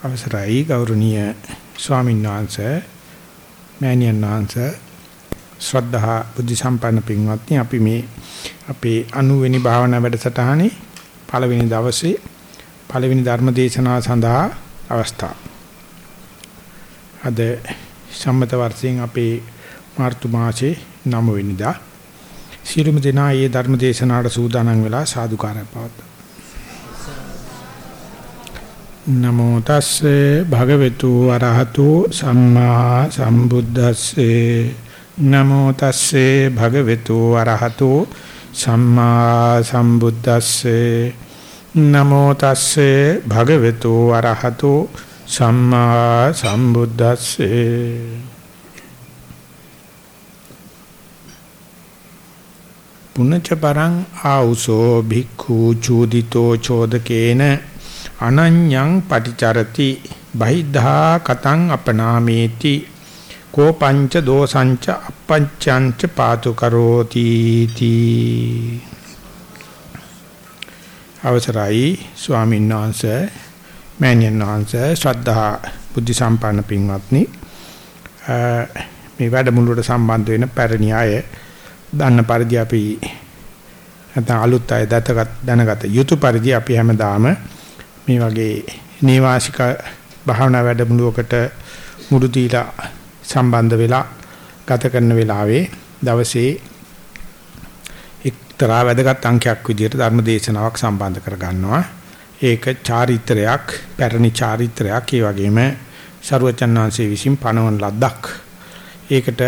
අවසරයි ගෞරවනීය ස්වාමීන් වහන්සේ මෑණියන් වහන්සේ ශ්‍රද්ධා බුද්ධ සම්පන්න පින්වත්නි අපි මේ අපේ 90 වෙනි භාවනා වැඩසටහනේ පළවෙනි දවසේ පළවෙනි ධර්ම දේශනාව සඳහා අවස්ථාව. අද සම්මත වර්ෂයෙන් අපේ මාර්තු මාසේ 9 වෙනිදා සියලුම දෙනා මේ ධර්ම දේශනාවට සූදානම් වෙලා සාදුකාරය පවත්වනවා. නමෝ තස්සේ භගවතු අරහතු සම්මා සම්බුද්දස්සේ. නමෝ තස්සේ භගවතු අරහතු සම්මා සම්බුද්දස්සේ. නමෝ තස්සේ භගවතු අරහතු සම්මා සම්බුද්දස්සේ. පුනච්ච පරං ආ우සෝ භික්ඛු චූදිතෝ චෝදකේන අනඤ්ඤං පටිචරති බහිද්ධා කතං අපනාමේති කෝ පංච දෝසංච අපච්ඡංච පාතු කරෝති තී. අවසරයි ස්වාමීන් වහන්සේ මෑණියන් වහන්සේ ශ්‍රද්ධා බුද්ධ සම්පන්න පින්වත්නි. මේ වැඩමුළුවට සම්බන්ධ වෙන පැරණි අය දන්න පරිදි අපි නැත්නම් අලුත් අය දැතගත් දැනගත යුතු පරිදි අපි හැමදාම මේ වගේ නේවාසික භාවනා වැඩමුළුවකට මුළු දීලා සම්බන්ධ වෙලා ගත කරන වෙලාවේ දවසේ එක්තරා වැදගත් අංකයක් විදිහට ධර්ම දේශනාවක් සම්බන්ධ කර ගන්නවා. ඒක චාරිත්‍රයක්, පැරණි චාරිත්‍රයක්. ඒ වගේම ਸਰුවචන් වහන්සේ විසින් පනවන ලද්දක්. ඒකට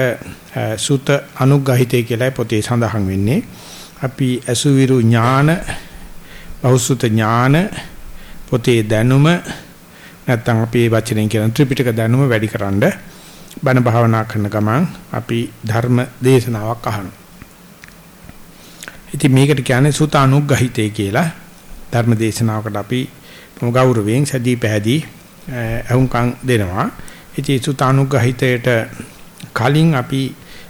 සුත අනුග්‍රහිතය කියලා පොතේ සඳහන් වෙන්නේ. අපි අසුවිරු ඥාන, බෞසුත ඥාන පොතේ දැනුම නැත්තම් අපේ වචනෙන් කියන ත්‍රිපිටක දැනුම වැඩිකරනද බණ භාවනා කරන ගමන් අපි ධර්ම දේශනාවක් අහනවා. ඉතින් මේකට කියන්නේ සුතානුග්‍රහිතේ කියලා ධර්ම දේශනාවකට අපි ගෞරවයෙන් සදී පැහැදී අහුම්කම් දෙනවා. ඉතින් සුතානුග්‍රහිතයට කලින් අපි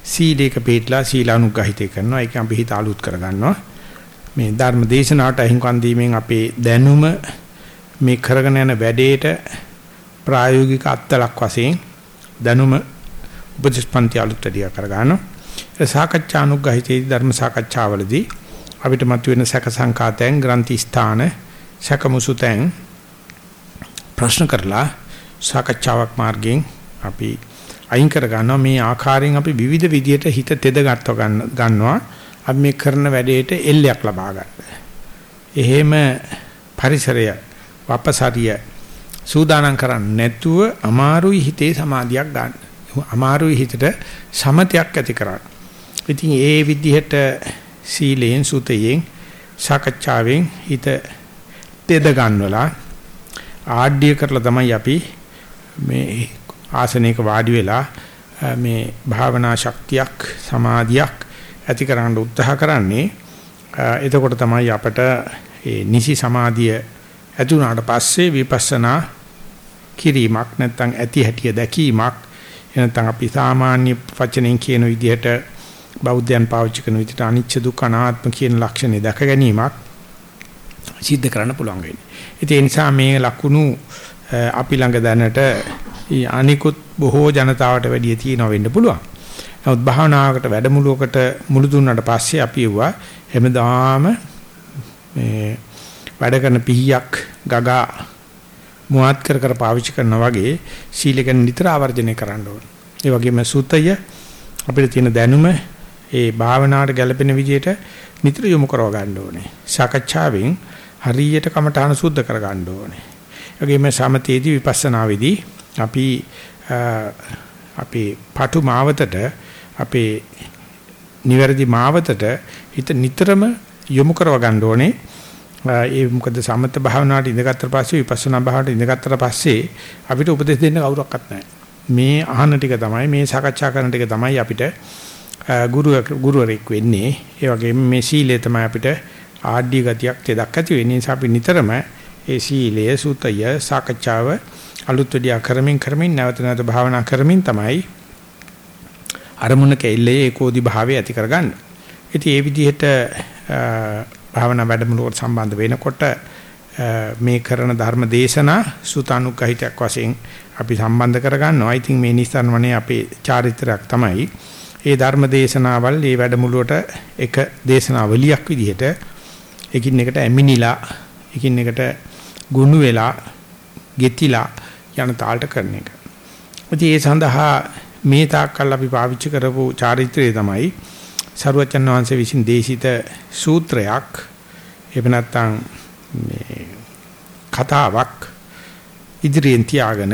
සීලේක පිටලා සීලානුග්‍රහිතේ කරනවා. ඒක අපි හිත අලුත් කරගන්නවා. මේ ධර්ම දේශනාවට අහුම්කම් දීමෙන් අපේ දැනුම මේ කරගෙන යන වැඩේට ප්‍රායෝගික අත්දලක් වශයෙන් දැනුම උපදේශපන්ති අලුත්දියා කරගන්නවා. ඒ සාකච්ඡානුග්‍රහිතේ ධර්ම සාකච්ඡාවලදී අපිට මතුවෙන සැක සංකාතයන් ග්‍රන්ථි ස්ථාන සැකමුසුතෙන් ප්‍රශ්න කරලා සාකච්ඡාවක් මාර්ගයෙන් අපි අයින් කර ගන්නවා මේ ආකාරයෙන් අපි විවිධ විදියට හිත තෙද ගන්නවා අපි මේ කරන වැඩේට එල්ලයක් ලබා ගන්න. එහෙම පරිසරය වපසරිය සූදානම් කරන්නේ නැතුව අමාරුයි හිතේ සමාධියක් ගන්න. අමාරුයි හිතට සමතයක් ඇති කරගන්න. ඉතින් ඒ විදිහට සීලෙන් සුතයෙන් සාකච්ඡාවෙන් හිත තෙද ගන්නවලා ආඩ්‍ය කරලා තමයි අපි මේ ආසනයක වාඩි වෙලා මේ භාවනා ශක්තියක් සමාධියක් ඇති කරන්න උත්සාහ කරන්නේ එතකොට තමයි අපට ඒ නිසි සමාධිය ඇති වුණාට පස්සේ විපස්සනා කිරීමක් නැත්නම් ඇති හැටිය දැකීමක් එනතන් අපි සාමාන්‍ය වචනෙන් කියන විදිහට බෞද්ධයන් පාවිච්චි කරන විදිහට අනිච්ච දුක්ඛ අනාත්ම කියන ලක්ෂණ දැක ගැනීමක් සිද්ධ කරන්න පුළුවන් වෙන්නේ. ඉතින් ඒ නිසා මේ ලකුණු අපි ළඟ දැනට අනිකුත් බොහෝ ජනතාවට වැඩිය තියෙනව වෙන්න පුළුවන්. නමුත් භාවනාවකට වැඩමුළුවකට මුළු දුන්නාට පස්සේ අපි යුවා හැමදාම මේ වැඩ කරන පිහියක් ගගා මුවත් කර කර පාවිච්චි කරනා වගේ සීලක නිතර ආවර්ජනය කරන්න ඕනේ. ඒ වගේම සුතය අපිට තියෙන දැනුම ඒ භාවනාවට ගැළපෙන විදිහට නිතර යොමු කරව ගන්න ඕනේ. සාකච්ඡාවෙන් හරියට කමඨාන සුද්ධ කර ගන්න ඕනේ. ඒ වගේම සමතේදී විපස්සනාවේදී අපි අපේ පාටු මාවතට අපේ නිවැරදි මාවතට හිත නිතරම යොමු කරව ගන්න ඕනේ. ඒ මොකද සමත භාවනාවට ඉඳගත්තට පස්සේ විපස්සනා භාවනාවට ඉඳගත්තට පස්සේ අපිට උපදෙස් දෙන්න කවුරක්වත් නැහැ. මේ අහන ටික තමයි මේ සාකච්ඡා කරන ටික තමයි අපිට ගුරු ගුරුවරෙක් වෙන්නේ. ඒ වගේම මේ සීලය තමයි අපිට ආඩ්‍ය ගතියක් තෙදක් ඇති වෙන්නේ. නිසා අපි නිතරම ඒ සීලය සුතය සාකච්ඡාව අලුත් වෙඩියා කරමින් කරමින් නැවත නැවත භාවනා කරමින් තමයි අරමුණක එල්ලේ ඒකෝදි භාවය ඇති කරගන්නේ. ඉතින් ඒ විදිහට භාවනා වැඩමුළුවට සම්බන්ධ වෙනකොට මේ කරන ධර්ම දේශනා සුතානුග්‍රහිතයක් වශයෙන් අපි සම්බන්ධ කරගන්නවා. ඉතින් මේ නිස්සාරණමනේ අපේ චාරිත්‍රාක් තමයි. ඒ ධර්ම දේශනාවල් මේ වැඩමුළුවට එක දේශනාවලියක් විදිහට එකින් එකට ඇමිනිලා එකින් එකට ගුණ වෙලා ගෙතිලා යන තාලට කරන එක. ඉතින් ඒ සඳහා මේ තාක්කල් අපි පාවිච්චි කරපු චාරිත්‍රය තමයි සරුවචන් වහන්සේ විසින් දේශිත සූත්‍රයක් එහෙම නැත්නම් මේ කතාවක් ඉදිරියෙන් තියාගෙන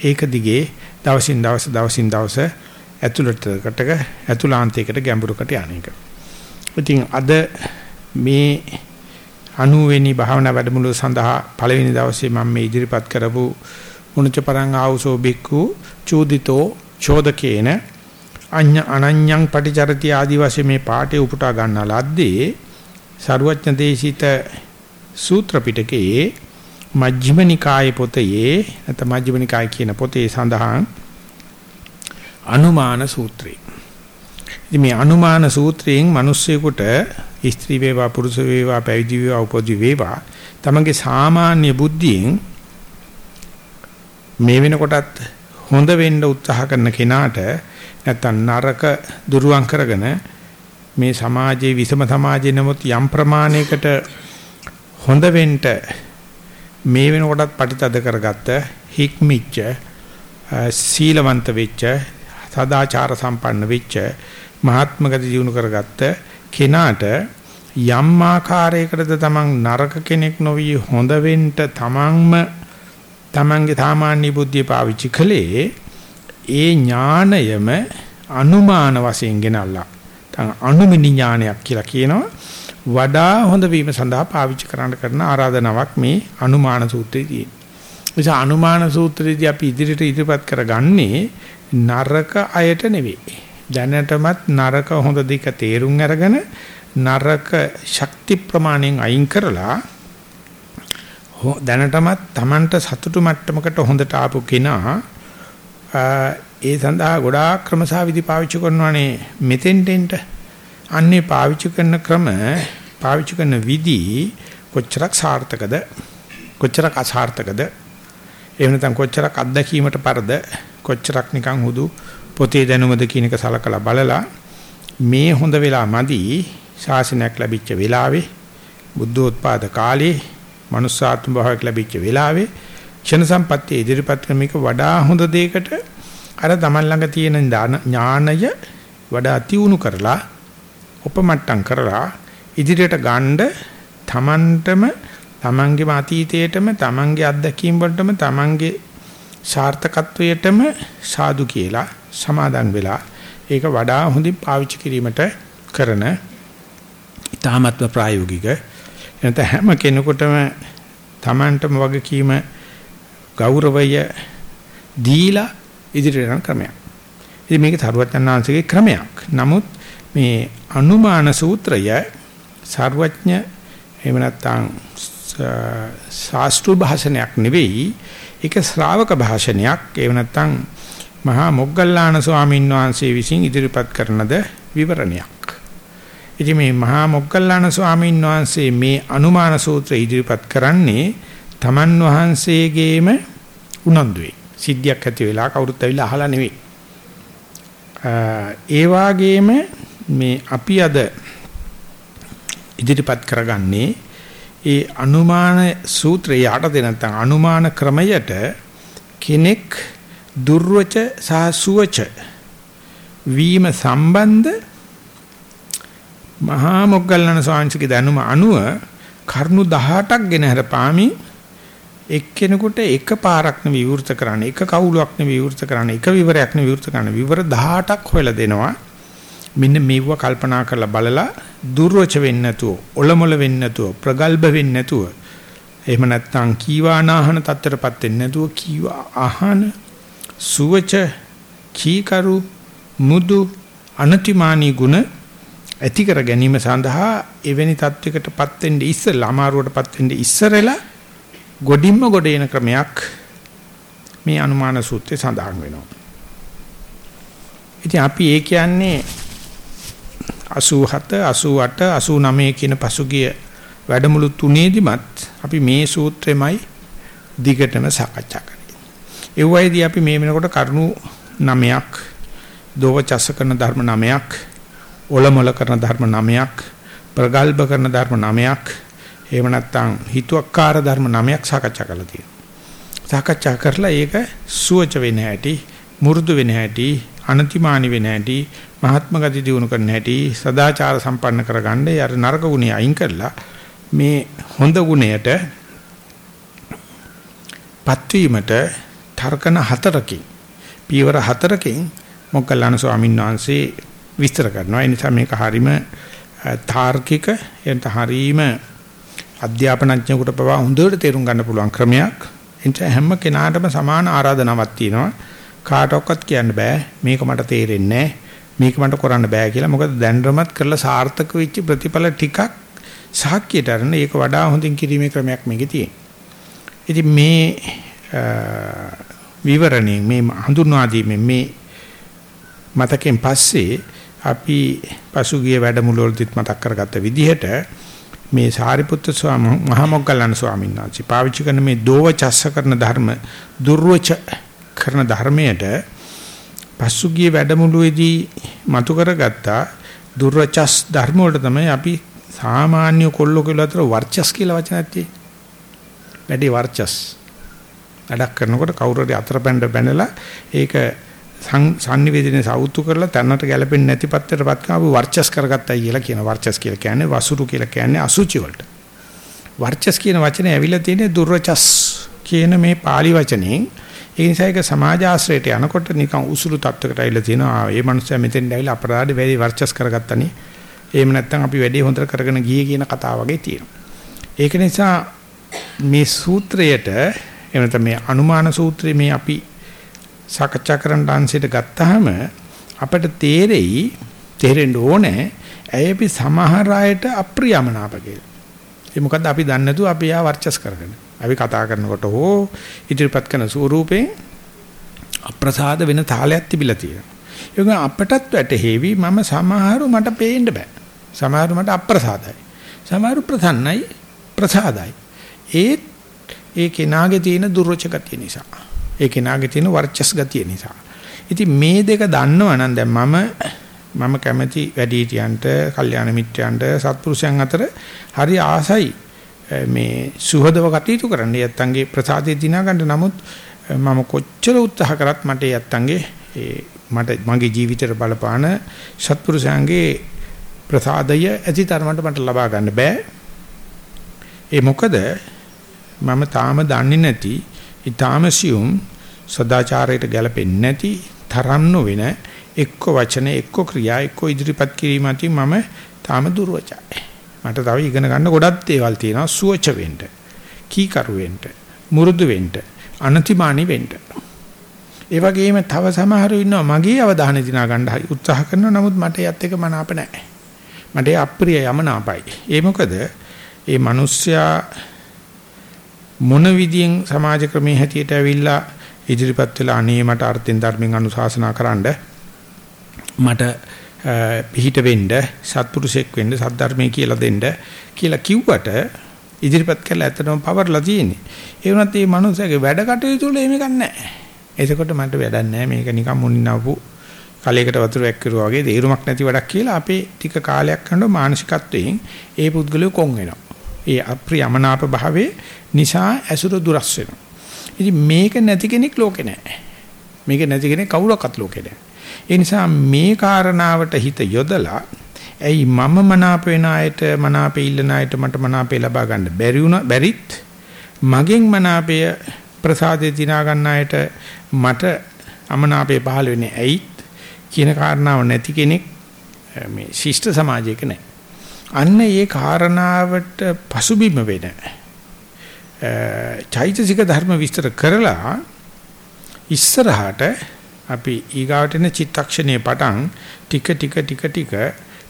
ඒක දිගේ දවසින් දවස දවසින් දවස ඇතුළතකට ඇතුළාන්තයකට ගැඹුරකට යන එක. ඉතින් අද මේ 90 වෙනි භාවනා වැඩමුළුව සඳහා පළවෙනි දවසේ මම මේ ඉදිරිපත් කරපු මුණච පරං ආවසෝ බික්කු චූදිතෝ චෝදකේන අඤ්ඤ අනඤ්ඤං පටිචරති ආදි වශයෙන් මේ පාඩේ උපුටා ගන්නා ලද්දේ සරුවඥ දේශිත සූත්‍ර පිටකයේ මජ්ක්‍ධිම නිකායේ පොතේ නැත්නම් මජ්ක්‍ධිම නිකාය කියන පොතේ සඳහන් අනුමාන සූත්‍රය. ඉතින් මේ අනුමාන සූත්‍රයෙන් මිනිස්සෙකුට ස්ත්‍රී වේවා පුරුෂ වේවා පැවිදි වේවා උපදි වේවා තමගේ සාමාන්‍ය බුද්ධියෙන් මේ වෙනකොටත් හොඳ වෙන්න උත්සාහ කරන කෙනාට නැත්තම් නරක දුරුවන් කරගෙන මේ සමාජයේ විසම සමාජයේ නමුත් යම් ප්‍රමාණයකට හොඳ වෙන්න මේ වෙනකොටත් පටිතද කරගත්ත හික්මිච්ච සීලවන්ත වෙච්ච සදාචාර සම්පන්න වෙච්ච මහත්මගත ජීවණු කරගත්ත කෙනාට යම් ආකාරයකටද තමන් නරක කෙනෙක් නොවි හොඳ වෙන්න තමන්ම තමන්ගේ සාමාන්‍ය බුද්ධිය පාවිච්චි කළේ ඒ ඥාණයම අනුමාන වශයෙන් ගෙනල්ලා තන අනුමිනි ඥානයක් කියලා කියනවා වඩා හොඳ වීම සඳහා පාවිච්චි කරන්න කරන ආරාධනාවක් මේ අනුමාන සූත්‍රයේ තියෙනවා. නිසා අනුමාන සූත්‍රයේදී අපි ඉදිරියට ඉදිරිපත් කරගන්නේ නරක අයට නෙවෙයි. දැනටමත් නරක හොඳ දෙක තේරුම් අරගෙන නරක ශක්ති ප්‍රමාණයෙන් අයින් කරලා දැනටමත් Tamanට සතුටු මට්ටමකට හොඳට ආපු කෙනා ඒ සඳහා ගොඩාක් ක්‍රමසාවිදි පාවිච්චි කරනවානේ. මෙතෙන්ටෙන්ට අන්නේ පාවිච්චි කරන ක්‍රම පාවිච්චි කරන විදි කොච්චරක් සාර්ථකද? කොච්චරක් අසාර්ථකද? එහෙම නැත්නම් කොච්චරක් අත්දැකීමට පරද? කොච්චරක් නිකන් හුදු පොතේ දැනුමද කියන එක සලකලා බලලා මේ හොඳ වෙලා මදි ශාසනයක් ලැබිච්ච වෙලාවේ බුද්ධෝත්පාද කාලේ manussාත්ම භාවයක් ලැබිච්ච වෙලාවේ ක්ෂණ සම්පත්තිය ඉදිරිපත් ක්‍රමික වඩා හොඳ දෙයකට අර තමන් ළඟ තියෙන ඥානය වඩා තියුණු කරලා උපමට්ටම් කරලා ඉදිරියට ගන්න තමන්ටම තමන්ගේම අතීතයේටම තමන්ගේ අත්දැකීම් වලටම තමන්ගේ සාර්ථකත්වයටම සාදු කියලා සමාදන් වෙලා ඒක වඩා හොඳින් පාවිච්චි කිරීමට කරන ඊ타මත්ව ප්‍රායෝගික. එනත හැම කෙනෙකුටම තමන්ටම වගකීම ගෞරවය දීලා ඉදිරියට යන ක්‍රමයක්. ඉතින් මේක තරුවචනාංශගේ ක්‍රමයක්. නමුත් මේ අනුමාන සූත්‍රය සර්වඥ එහෙම නැත්නම් ශාස්ත්‍රීය භාෂණයක් නෙවෙයි ඒක ශ්‍රාවක භාෂණයක් එහෙම නැත්නම් මහා මොග්ගල්ලාන ස්වාමීන් වහන්සේ විසින් ඉදිරිපත් කරනද විවරණයක්. ඉතින් මේ මහා මොග්ගල්ලාන ස්වාමීන් වහන්සේ මේ අනුමාන සූත්‍රය ඉදිරිපත් කරන්නේ තමන් වහන්සේගේම උනන්දුවේ. සිද්ධියක් ඇති වෙලා කවුරුත් ඇවිල්ලා අහලා නෙවෙයි. ඒ වාගේම මේ අපි අද ඉදිරිපත් කරගන්නේ ඒ අනුමාන සූත්‍රය යටතේ නැත්නම් අනුමාන ක්‍රමයට කෙනෙක් දුර්වච සහ සුවච වීම සම්බන්ධ මහා මොග්ගල්ලාන ස්වාමීන්ගේ දැනුම අනුව කරුණු 18ක් ගෙන හර පාමි එක්කෙනෙකුට එක පාරක් නෙවෙයි විවෘත කරන්න එක කවුලක් නෙවෙයි විවෘත කරන්න එක විවරයක් නෙවෙයි විවෘත කරන්න. විවර 18ක් හොයලා දෙනවා. මෙන්න මේව කල්පනා කරලා බලලා දුර්වච වෙන්නේ නැතුව, ඔලොමොල වෙන්නේ නැතුව, ප්‍රගල්භ වෙන්නේ නැතුව, එහෙම නැත්නම් කීවානාහන තත්තරපත් වෙන්නේ නැතුව කීවා ආහන සුවච කීකරු මුදු අනතිමානී ගුණ ඇති කර ගැනීම සඳහා එවැනි තත්වයකටපත් වෙන්න ඉස්සෙල්ලා අමාරුවටපත් වෙන්න ඉස්සරලා ගොඩින්ම ගොඩ එන ක්‍රමයක් මේ අනුමාන සූත්‍රයේ සඳහන් වෙනවා. ඉතින් අපි ඒ කියන්නේ 87 88 89 කියන පසුගිය වැඩමුළු තුනේදිමත් අපි මේ සූත්‍රෙමයි දිගටම සාකච්ඡා කරන්නේ. ඒ වයිදී අපි මේ වෙනකොට කරුණු 9ක් දෝවචස්ස කරන ධර්ම 9ක් ඔලමුල කරන ධර්ම 9ක් ප්‍රගල්භ කරන ධර්ම 9ක් එහෙම නැත්නම් හිතුවක්කාර ධර්ම 9ක් සාකච්ඡා කරලා තියෙනවා. සාකච්ඡා කරලා ඒක සුවච වෙන හැටි, මුරුදු වෙන හැටි, අනතිමානි වෙන හැටි, මහත්ම ගති දිනු කරන හැටි, සදාචාර සම්පන්න කරගන්න යර නරක ගුණය අයින් කරලා මේ හොඳ ගුණයට පත්වීමට තර්කන හතරකින් පීවර හතරකින් මොග්ගල්ලාන ස්වාමීන් වහන්සේ විස්තර කරනවා. ඒ නිසා මේක හරීම තාර්කික එතන හරීම අධ්‍යාපනඥයෙකුට පවා හොඳට තේරුම් ගන්න පුළුවන් ක්‍රමයක්. එනිසා හැම කෙනාටම සමාන ආරාධනාවක් තියෙනවා. කාටවත් කියන්න බෑ මේක මට තේරෙන්නේ මේක මට කරන්න බෑ කියලා. මොකද දැනරමත් කරලා සාර්ථක වෙච්ච ප්‍රතිඵල ටිකක් සාක්කියට අරන ඒක වඩා හොඳින් කිරීමේ ක්‍රමයක් මේකේ තියෙනවා. ඉතින් මේ විවරණේ මේ හඳුන්වා දීමේ මේ මතකෙන් පස්සේ අපි පසුගිය වැඩමුළු වලදීත් මතක් කරගත්ත විදිහට මේ සාරිපුත්‍ර ස්වාමීන් මහා මොග්ගල්ලාන ස්වාමීන් වහන්සේ පාවිච්චි කරන මේ දෝවචස්ස කරන ධර්ම දුර්වච කරන ධර්මයට පසුගිය වැඩමුළුවේදී මතු කරගත්ත දුර්වචස් ධර්ම වලට තමයි අපි සාමාන්‍ය කොල්ලෝ කියලා අතර වර්චස් කියලා වචනක් තියෙන්නේ. වැඩි වර්චස්. වැඩක් කරනකොට කවුරු හරි අතර බැඳ බැනලා ඒක සංනිවේදනයේ සවුතු කරලා තැනට ගැලපෙන්නේ නැති පත්තරපත් කාපු වර්චස් කරගත්තයි කියලා කියන වර්චස් කියලා කියන්නේ වසුරු කියලා කියන්නේ අසුචි වලට. වර්චස් කියන වචනේ ඇවිල්ලා තියෙන්නේ දුර්වචස් කියන මේ pāli වචනෙන් ඒ නිසා ඒක සමාජ ආශ්‍රයයට යනකොට නිකන් උසුළු තත්වයකට ඇවිල්ලා තියෙනවා. ඒ මනුස්සයා මෙතෙන් ඇවිල්ලා අපරාධ වැඩි වර්චස් කරගත්තනේ. එහෙම නැත්නම් අපි වැඩි හොඳට කරගෙන ගියේ කියන කතාව වගේ තියෙනවා. ඒක නිසා මේ සූත්‍රයට එහෙම නැත්නම් මේ අනුමාන සූත්‍රයේ මේ අපි සාකච්ඡා කරන්න අංශයට ගත්තාම අපිට තේරෙයි තේරෙන්න ඕනේ ඇයි අපි සමහර අයට අප්‍රියමනාප කියලා. ඒ මොකද්ද අපි දන්නේ නැතුව අපි ආ වර්චස් කරගෙන. අපි කතා කරනකොට හෝ ඉදිරිපත් කරන ස්වරූපේ අප්‍රසාද වෙන තාලයක් තිබිලා තියෙනවා. ඒක අපටත් වැටහෙවි මම සමහරු මට පේන්න බෑ. සමහරු මට අප්‍රසාදයි. සමහරු ප්‍රසන්නයි ප්‍රසාදයි. ඒත් ඒ කෙනාගේ තියෙන දුර්වච ගතිය නිසා. ඒ කෙනාගේ තියෙන වර්චස් ගතිය නිසා. ඉතින් මේ දෙක දන්නවනම් දැන් මම මම කැමති වැඩිහිටියන්ට, කල්යාණ මිත්‍රයන්ට, සත්පුරුෂයන් අතර හරි ආසයි මේ සුහදව කටයුතු කරන්න. යත්තන්ගේ ප්‍රසාදේ දිනා ගන්න නමුත් මම කොච්චර උත්සාහ කරත් මට යත්තන්ගේ මට මගේ ජීවිතේට බලපාන සත්පුරුෂයන්ගේ ප්‍රසාදය ඇතිතරමට මට ලබා ගන්න බෑ. ඒ මොකද මම තාම දන්නේ නැති ඊටාම සියුම් සදාචාරයට ගැලපෙන්නේ නැති තරම් නොවන එක්ක වචන එක්ක ක්‍රියා එක්ක ඉදිරිපත් කිරීම අතින් මම තාම දුර්වචයි. මට තව ඉගෙන ගන්න ගොඩක් දේවල් තියෙනවා සුවච වෙන්න, කීකරු වෙන්න, මුරුදු වෙන්න, අනතිමානි වෙන්න. ඒ වගේම තව සමහරව ඉන්නවා මගේ අවධානය දිනා ගන්න උත්සාහ කරනවා නමුත් මට යත් එක මනාප නැහැ. මට අප්‍රිය යමනාපයි. ඒ මොකද ඒ මිනිස්සයා මොන විදියෙන් සමාජ ක්‍රමයේ හැටියට ඇවිල්ලා ඉදිරිපත් වෙලා අනේ මට අර්ථෙන් ධර්මෙන් අනුශාසනා කරන්න මට පිහිට වෙන්න සත්පුරුෂෙක් වෙන්න සද්ධර්මයේ කියලා දෙන්න කියලා කිව්වට ඉදිරිපත් කළා ඇත්තටම පවර්ලා තියෙන්නේ. ඒ වුණත් මේ මනුස්සයාගේ වැඩ කටයුතු වල එහෙම ගන්නෑ. එතකොට මට වැඩක් නැහැ මේක නිකන් මුනිනවපු කලයකට වතුර ඇක්කිරුවා වගේ දේරුමක් නැති වැඩක් කියලා අපේ ටික කාලයක් යනකොට මානසිකත්වයෙන් ඒ පුද්ගලයා කොන් වෙනවා. ඒ අප්‍රියමනාප භාවයේ නිසා ඇසුර දුරස් වෙනවා. ඉතින් මේක නැති කෙනෙක් ලෝකේ නැහැ. මේක නැති කෙනෙක් කවුරක්වත් ලෝකේ නැහැ. ඒ නිසා මේ කාරණාවට හිත යොදලා ඇයි මම මනාප වෙන අයට මනාපේ ඉල්ලන අයට මට මනාපේ ලබා ගන්න බැරි වුණා බැරිත් මගෙන් මනාපය ප්‍රසාදේ දිනා ගන්න අයට මට අමනාපේ පහළ වෙන්නේ ඇයිත් කියන කාරණාව නැති කෙනෙක් මේ ශිෂ්ට සමාජයක නැහැ. අන්න ඒ කාරණාවට පසුබිම වෙන චෛතසික ධර්ම විස්තර කරලා ඉස්සරහට අපි ඊගාවට එන චිත්තක්ෂණයේ පටන් ටික ටික ටික ටික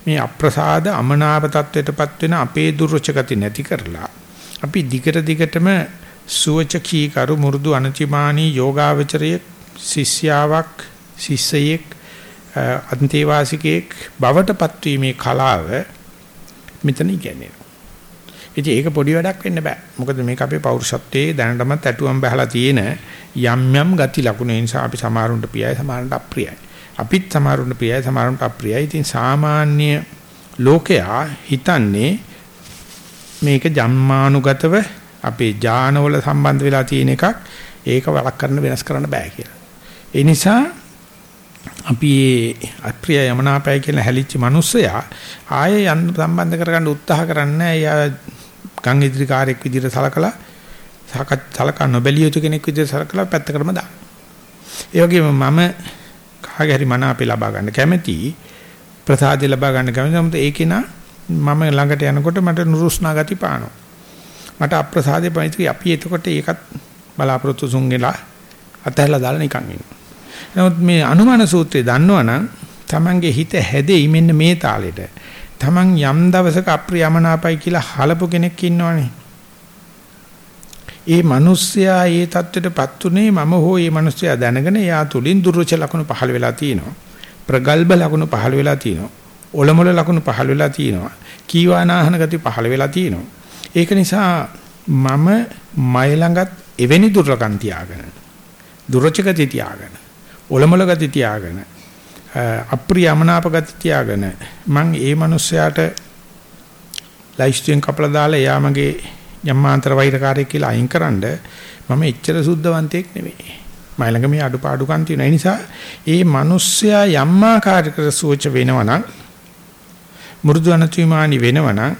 මේ අප්‍රසාද අමනාප තත්වයටපත් වෙන අපේ දුර්වච ගති නැති කරලා අපි දිගට දිගටම සුවචකී කරු මුරුදු අනතිමානී යෝගාවචරයේ ශිෂ්‍යාවක් ශිෂ්‍යයෙක් අන්තේවාසිකයෙක් බවටපත් වීමේ කලාව මෙතන ඉගෙනෙනවා. ඉතින් ඒක පොඩි වැඩක් වෙන්න බෑ. මොකද මේක අපේ පෞරුෂත්වයේ දැනටමත් ඇටුවම් බහලා තියෙන යම් යම් ගති ලකුණු නිසා අපි සමහරුන්ට ප්‍රියයි සමහරුන්ට අප්‍රියයි. අපිත් සමහරුන්ට ප්‍රියයි සමහරුන්ට අප්‍රියයි. ඉතින් සාමාන්‍ය ලෝකයා හිතන්නේ මේක ජන්මානුගතව අපේ ඥානවල සම්බන්ධ වෙලා තියෙන එකක් ඒක වළක් කරන්න වෙනස් කරන්න බෑ කියලා. ඒ නිසා අපි අප්‍රිය යමනාපය කියලා හැලිච්ච මිනිස්සයා ආයෙ යන්න සම්බන්ධ කරගන්න උත්සාහ කරන්නේ එයා ගම් ඉදිරි කාර්යයක් විදිහට සලකලා සලකා නොබැලිය යුතු කෙනෙක් විදිහට සලකලා පැත්තකටම දාන්න. ඒ වගේම මම කාගේ හරි මන අපේ ලබා ගන්න කැමැති ප්‍රසාදේ ලබා ගන්න කැමැති නමුත් ඒකේ නා මම ළඟට යනකොට මට නුරුස්නා ගති පානවා. මට අප්‍රසාදේ පයිති අපි එතකොට ඒකත් බලාපොරොත්තු සුන්ගෙලා අතහැරලා දාලා නිකන් ඉන්නවා. නමුත් මේ අනුමාන සූත්‍රය දන්නවනම් Tamange හිත හැදෙයි මෙන්න මේ තාලෙට. Taman යම් දවසක අප්‍රියමනාපයි කියලා හලපු කෙනෙක් ඉන්නවනේ. ඒ මිනිස්සයා ඒ தත්වෙටපත් උනේ මම හෝ ඒ මිනිස්සයා දැනගෙන එයා තුලින් දුර්වච ලක්ෂණ පහළ වෙලා තියෙනවා. ප්‍රගල්භ ලක්ෂණ පහළ වෙලා තියෙනවා. ඔලමුල ලක්ෂණ පහළ වෙලා තියෙනවා. කීවානාහන ගති පහළ වෙලා තියෙනවා. ඒක නිසා මම මයි ළඟත් එවැනි දුර්ලකම් තියාගෙන දුර්ච ගති තියාගෙන ඔලමුල ගති තියාගෙන අප්‍රියමනාප ගති තියාගෙන මං ඒ මිනිස්සයාට ලයිස්ට්ෙන් කපලා දාලා එයා මගේ යම්මාන්තර වෛරකාරයෙක් කියලා අයින්කරනද මම එච්චර සුද්ධවන්තයෙක් නෙවෙයි. මයි ළඟ මේ අඩුපාඩුකම් තියෙන නිසා ඒ මිනිස්සයා යම්මාකාරයකට සෝච වෙනවනම් මෘදු අනතුමානි වෙනවනම්